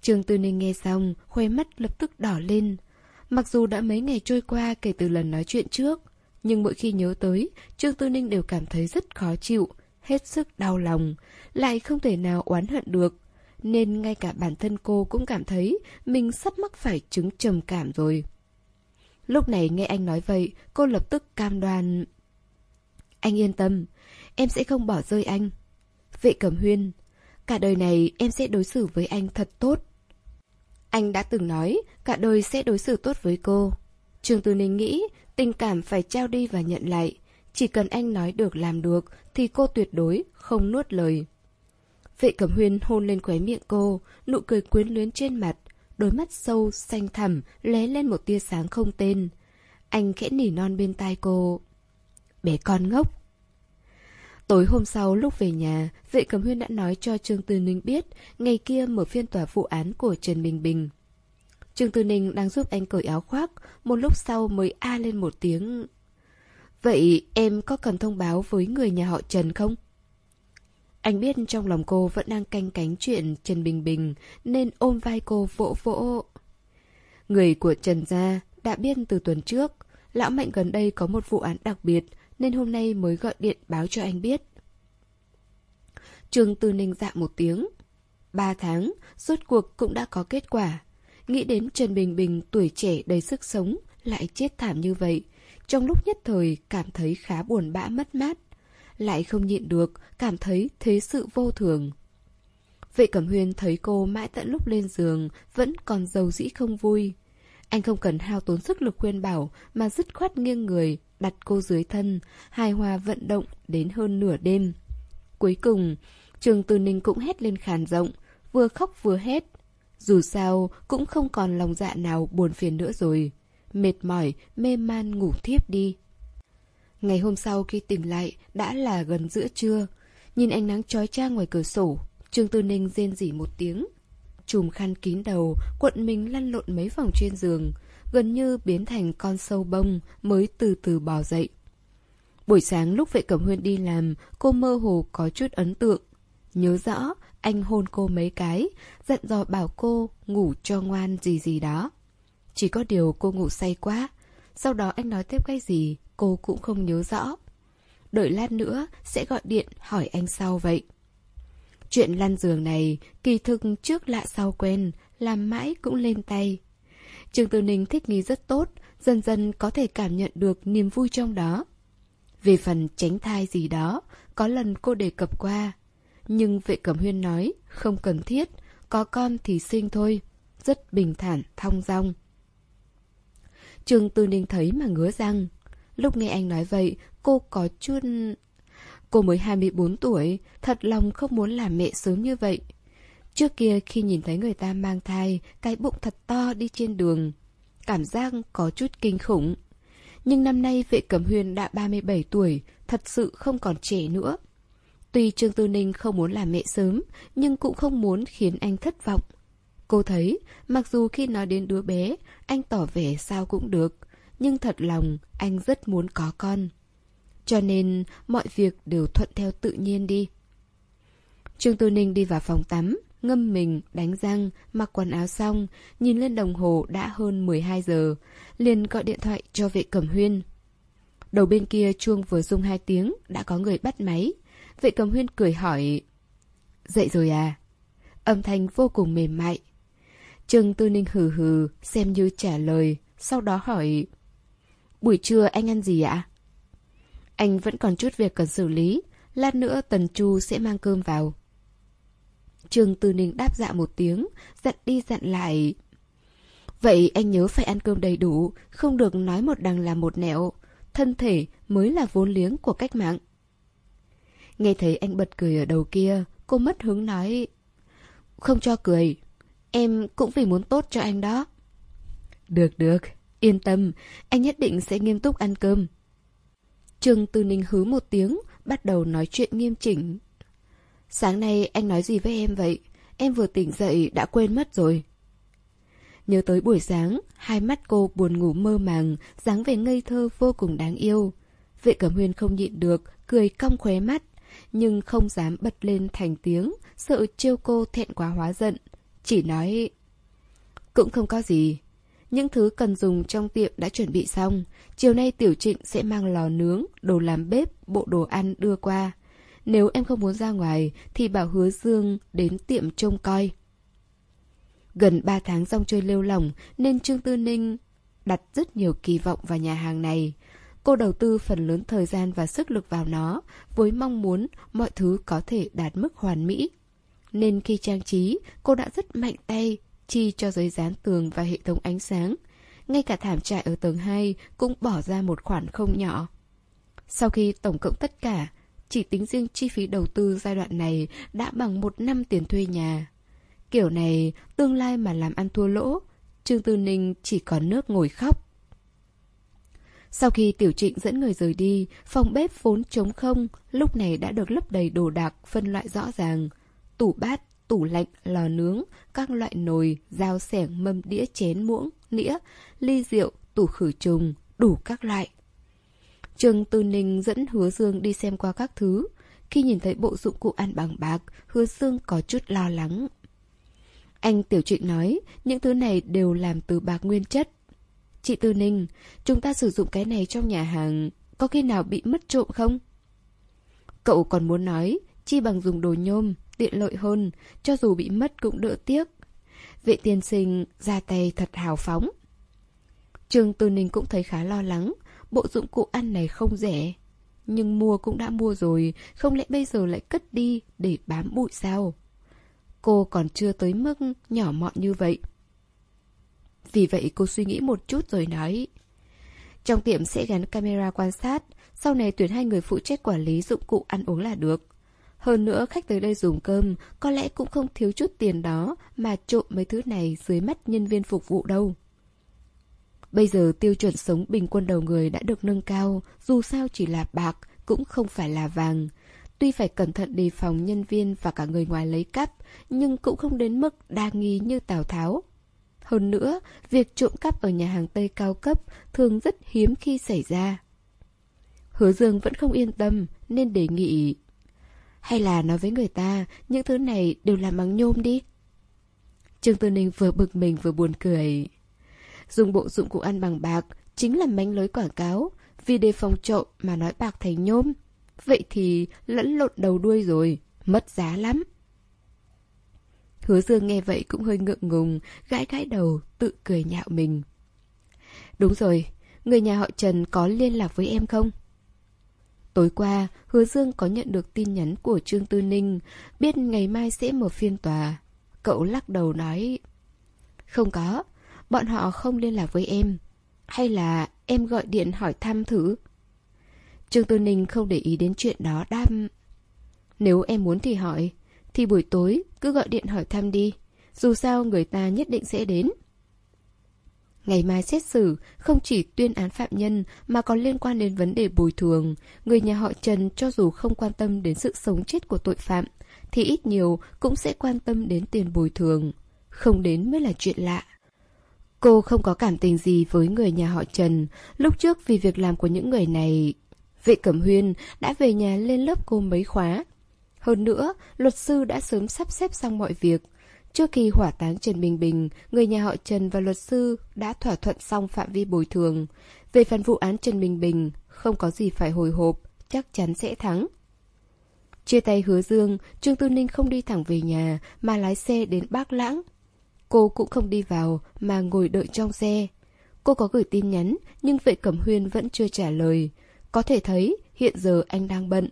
Trương Tư Ninh nghe xong, khóe mắt lập tức đỏ lên. Mặc dù đã mấy ngày trôi qua kể từ lần nói chuyện trước, nhưng mỗi khi nhớ tới, Trương Tư Ninh đều cảm thấy rất khó chịu, hết sức đau lòng, lại không thể nào oán hận được. Nên ngay cả bản thân cô cũng cảm thấy mình sắp mắc phải chứng trầm cảm rồi. Lúc này nghe anh nói vậy, cô lập tức cam đoan. Anh yên tâm, em sẽ không bỏ rơi anh. Vệ Cẩm Huyên, Cả đời này em sẽ đối xử với anh thật tốt. Anh đã từng nói cả đời sẽ đối xử tốt với cô. trường Tư Ninh nghĩ tình cảm phải trao đi và nhận lại. Chỉ cần anh nói được làm được thì cô tuyệt đối không nuốt lời. Vệ Cẩm Huyên hôn lên khóe miệng cô, nụ cười quyến luyến trên mặt, đôi mắt sâu, xanh thẳm, lé lên một tia sáng không tên. Anh khẽ nỉ non bên tai cô. Bé con ngốc. Tối hôm sau lúc về nhà, vệ cầm huyên đã nói cho Trương Tư Ninh biết ngày kia mở phiên tòa vụ án của Trần Bình Bình. Trương Tư Ninh đang giúp anh cởi áo khoác, một lúc sau mới a lên một tiếng. Vậy em có cần thông báo với người nhà họ Trần không? Anh biết trong lòng cô vẫn đang canh cánh chuyện Trần Bình Bình nên ôm vai cô vỗ vỗ. Người của Trần Gia đã biết từ tuần trước, lão Mạnh gần đây có một vụ án đặc biệt nên hôm nay mới gọi điện báo cho anh biết. Trường Tư Ninh dạ một tiếng. Ba tháng, rốt cuộc cũng đã có kết quả. Nghĩ đến Trần Bình Bình tuổi trẻ đầy sức sống, lại chết thảm như vậy. Trong lúc nhất thời cảm thấy khá buồn bã mất mát. Lại không nhịn được, cảm thấy thế sự vô thường. Vệ Cẩm Huyên thấy cô mãi tận lúc lên giường, vẫn còn giàu dĩ không vui. Anh không cần hao tốn sức lực khuyên bảo, mà dứt khoát nghiêng người, đặt cô dưới thân, hài hòa vận động đến hơn nửa đêm. Cuối cùng, Trường Từ Ninh cũng hét lên khàn rộng, vừa khóc vừa hét. Dù sao, cũng không còn lòng dạ nào buồn phiền nữa rồi. Mệt mỏi, mê man ngủ thiếp đi. Ngày hôm sau khi tỉnh lại, đã là gần giữa trưa. Nhìn ánh nắng chói trang ngoài cửa sổ, Trương Tư Ninh rên rỉ một tiếng. Chùm khăn kín đầu, cuộn mình lăn lộn mấy vòng trên giường, gần như biến thành con sâu bông mới từ từ bò dậy. Buổi sáng lúc vệ cẩm huyên đi làm, cô mơ hồ có chút ấn tượng. Nhớ rõ, anh hôn cô mấy cái, dặn dò bảo cô ngủ cho ngoan gì gì đó. Chỉ có điều cô ngủ say quá. Sau đó anh nói tiếp cái gì, cô cũng không nhớ rõ. Đợi lát nữa sẽ gọi điện hỏi anh sau vậy. Chuyện lăn giường này, kỳ thực trước lạ sau quen, làm mãi cũng lên tay. trường Tư Ninh thích nghi rất tốt, dần dần có thể cảm nhận được niềm vui trong đó. Về phần tránh thai gì đó, có lần cô đề cập qua. Nhưng vệ cẩm huyên nói, không cần thiết, có con thì sinh thôi. Rất bình thản, thong dong. trường Tư Ninh thấy mà ngứa răng. Lúc nghe anh nói vậy, cô có chút... Cô mới 24 tuổi, thật lòng không muốn làm mẹ sớm như vậy. Trước kia khi nhìn thấy người ta mang thai, cái bụng thật to đi trên đường. Cảm giác có chút kinh khủng. Nhưng năm nay vệ cẩm huyền đã 37 tuổi, thật sự không còn trẻ nữa. Tuy Trương Tư Ninh không muốn làm mẹ sớm, nhưng cũng không muốn khiến anh thất vọng. Cô thấy, mặc dù khi nói đến đứa bé, anh tỏ vẻ sao cũng được, nhưng thật lòng anh rất muốn có con. Cho nên mọi việc đều thuận theo tự nhiên đi. Trương Tư Ninh đi vào phòng tắm, ngâm mình, đánh răng, mặc quần áo xong, nhìn lên đồng hồ đã hơn 12 giờ, liền gọi điện thoại cho vệ cẩm huyên. Đầu bên kia chuông vừa rung hai tiếng, đã có người bắt máy. Vệ cẩm huyên cười hỏi, Dậy rồi à? Âm thanh vô cùng mềm mại. Trương Tư Ninh hừ hừ, xem như trả lời, sau đó hỏi, Buổi trưa anh ăn gì ạ? Anh vẫn còn chút việc cần xử lý, lát nữa Tần Chu sẽ mang cơm vào. Trương Tư Ninh đáp dạ một tiếng, dặn đi dặn lại. Vậy anh nhớ phải ăn cơm đầy đủ, không được nói một đằng là một nẻo. Thân thể mới là vốn liếng của cách mạng. Nghe thấy anh bật cười ở đầu kia, cô mất hứng nói. Không cho cười, em cũng vì muốn tốt cho anh đó. Được được, yên tâm, anh nhất định sẽ nghiêm túc ăn cơm. Trương Tư Ninh hứ một tiếng, bắt đầu nói chuyện nghiêm chỉnh. Sáng nay anh nói gì với em vậy? Em vừa tỉnh dậy đã quên mất rồi. Nhớ tới buổi sáng, hai mắt cô buồn ngủ mơ màng, dáng vẻ ngây thơ vô cùng đáng yêu. Vệ Cẩm Huyên không nhịn được, cười cong khóe mắt, nhưng không dám bật lên thành tiếng, sợ trêu cô thẹn quá hóa giận. Chỉ nói... Cũng không có gì. Những thứ cần dùng trong tiệm đã chuẩn bị xong. Chiều nay Tiểu Trịnh sẽ mang lò nướng, đồ làm bếp, bộ đồ ăn đưa qua. Nếu em không muốn ra ngoài thì bảo hứa Dương đến tiệm trông coi. Gần 3 tháng rong chơi lêu lỏng nên Trương Tư Ninh đặt rất nhiều kỳ vọng vào nhà hàng này. Cô đầu tư phần lớn thời gian và sức lực vào nó với mong muốn mọi thứ có thể đạt mức hoàn mỹ. Nên khi trang trí, cô đã rất mạnh tay, chi cho giấy dán tường và hệ thống ánh sáng. Ngay cả thảm trại ở tầng 2 cũng bỏ ra một khoản không nhỏ. Sau khi tổng cộng tất cả, chỉ tính riêng chi phí đầu tư giai đoạn này đã bằng một năm tiền thuê nhà. Kiểu này, tương lai mà làm ăn thua lỗ, Trương Tư Ninh chỉ còn nước ngồi khóc. Sau khi Tiểu Trịnh dẫn người rời đi, phòng bếp vốn trống không, lúc này đã được lấp đầy đồ đạc, phân loại rõ ràng. Tủ bát, tủ lạnh, lò nướng, các loại nồi, dao sẻng, mâm đĩa chén muỗng, nĩa, ly rượu, tủ khử trùng, đủ các loại. Trương Tư Ninh dẫn Hứa Dương đi xem qua các thứ. Khi nhìn thấy bộ dụng cụ ăn bằng bạc, Hứa Dương có chút lo lắng. Anh Tiểu Trịnh nói, những thứ này đều làm từ bạc nguyên chất. Chị Tư Ninh, chúng ta sử dụng cái này trong nhà hàng, có khi nào bị mất trộm không? Cậu còn muốn nói, chi bằng dùng đồ nhôm, tiện lợi hơn, cho dù bị mất cũng đỡ tiếc vị tiên sinh ra tay thật hào phóng. Trương Tư Ninh cũng thấy khá lo lắng, bộ dụng cụ ăn này không rẻ. Nhưng mua cũng đã mua rồi, không lẽ bây giờ lại cất đi để bám bụi sao? Cô còn chưa tới mức nhỏ mọn như vậy. Vì vậy cô suy nghĩ một chút rồi nói Trong tiệm sẽ gắn camera quan sát Sau này tuyển hai người phụ trách quản lý dụng cụ ăn uống là được hơn nữa khách tới đây dùng cơm Có lẽ cũng không thiếu chút tiền đó Mà trộm mấy thứ này dưới mắt nhân viên phục vụ đâu. Bây giờ tiêu chuẩn sống bình quân đầu người đã được nâng cao Dù sao chỉ là bạc Cũng không phải là vàng. Tuy phải cẩn thận đề phòng nhân viên và cả người ngoài lấy cắp Nhưng cũng không đến mức đa nghi như Tào Tháo. Hơn nữa, việc trộm cắp ở nhà hàng Tây cao cấp thường rất hiếm khi xảy ra. Hứa Dương vẫn không yên tâm nên đề nghị hay là nói với người ta những thứ này đều làm bằng nhôm đi. Trương Tư Ninh vừa bực mình vừa buồn cười. Dùng bộ dụng cụ ăn bằng bạc chính là mánh lưới quảng cáo vì đề phòng trộm mà nói bạc thành nhôm. Vậy thì lẫn lộn đầu đuôi rồi, mất giá lắm. Hứa Dương nghe vậy cũng hơi ngượng ngùng, gãi gãi đầu, tự cười nhạo mình. Đúng rồi, người nhà họ Trần có liên lạc với em không? Tối qua, Hứa Dương có nhận được tin nhắn của Trương Tư Ninh, biết ngày mai sẽ mở phiên tòa. Cậu lắc đầu nói, Không có, bọn họ không liên lạc với em. Hay là em gọi điện hỏi thăm thử? Trương Tư Ninh không để ý đến chuyện đó đam. Nếu em muốn thì hỏi, thì buổi tối cứ gọi điện hỏi thăm đi. Dù sao người ta nhất định sẽ đến. Ngày mai xét xử không chỉ tuyên án phạm nhân mà còn liên quan đến vấn đề bồi thường. Người nhà họ Trần cho dù không quan tâm đến sự sống chết của tội phạm, thì ít nhiều cũng sẽ quan tâm đến tiền bồi thường. Không đến mới là chuyện lạ. Cô không có cảm tình gì với người nhà họ Trần. Lúc trước vì việc làm của những người này, vệ cẩm huyên đã về nhà lên lớp cô mấy khóa. Hơn nữa, luật sư đã sớm sắp xếp xong mọi việc. Trước khi hỏa táng Trần Bình Bình, người nhà họ Trần và luật sư đã thỏa thuận xong phạm vi bồi thường. Về phần vụ án Trần Bình Bình, không có gì phải hồi hộp, chắc chắn sẽ thắng. Chia tay hứa dương, Trương Tư Ninh không đi thẳng về nhà mà lái xe đến Bác Lãng. Cô cũng không đi vào mà ngồi đợi trong xe. Cô có gửi tin nhắn nhưng vệ cẩm huyên vẫn chưa trả lời. Có thể thấy hiện giờ anh đang bận,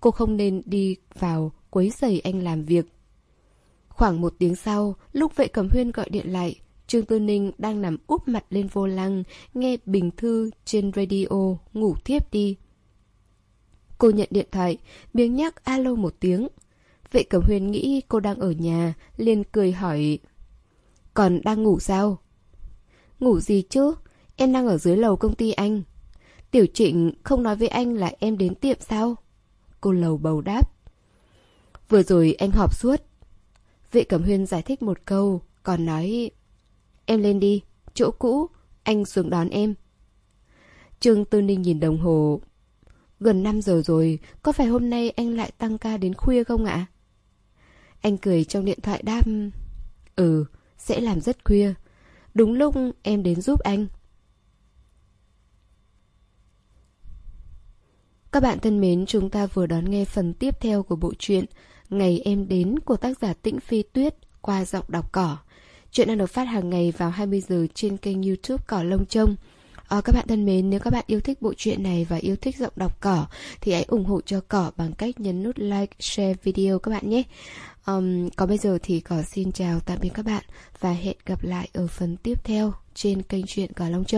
Cô không nên đi vào quấy rầy anh làm việc. Khoảng một tiếng sau, lúc vệ cầm huyên gọi điện lại, Trương Tư Ninh đang nằm úp mặt lên vô lăng, nghe bình thư trên radio, ngủ thiếp đi. Cô nhận điện thoại, miếng nhắc alo một tiếng. Vệ cầm huyên nghĩ cô đang ở nhà, liền cười hỏi. Còn đang ngủ sao? Ngủ gì chứ? Em đang ở dưới lầu công ty anh. Tiểu trịnh không nói với anh là em đến tiệm sao? Cô lầu bầu đáp. Vừa rồi anh họp suốt. Vệ Cẩm Huyên giải thích một câu, còn nói Em lên đi, chỗ cũ, anh xuống đón em. Trương Tư Ninh nhìn đồng hồ. Gần 5 giờ rồi, có phải hôm nay anh lại tăng ca đến khuya không ạ? Anh cười trong điện thoại đáp Ừ, sẽ làm rất khuya. Đúng lúc em đến giúp anh. Các bạn thân mến, chúng ta vừa đón nghe phần tiếp theo của bộ truyện Ngày em đến của tác giả Tĩnh Phi Tuyết qua giọng đọc cỏ. Chuyện đang được phát hàng ngày vào 20 giờ trên kênh youtube Cỏ Lông Trông. À, các bạn thân mến, nếu các bạn yêu thích bộ truyện này và yêu thích giọng đọc cỏ thì hãy ủng hộ cho cỏ bằng cách nhấn nút like, share video các bạn nhé. Um, còn bây giờ thì cỏ xin chào tạm biệt các bạn và hẹn gặp lại ở phần tiếp theo trên kênh truyện Cỏ Long Trông.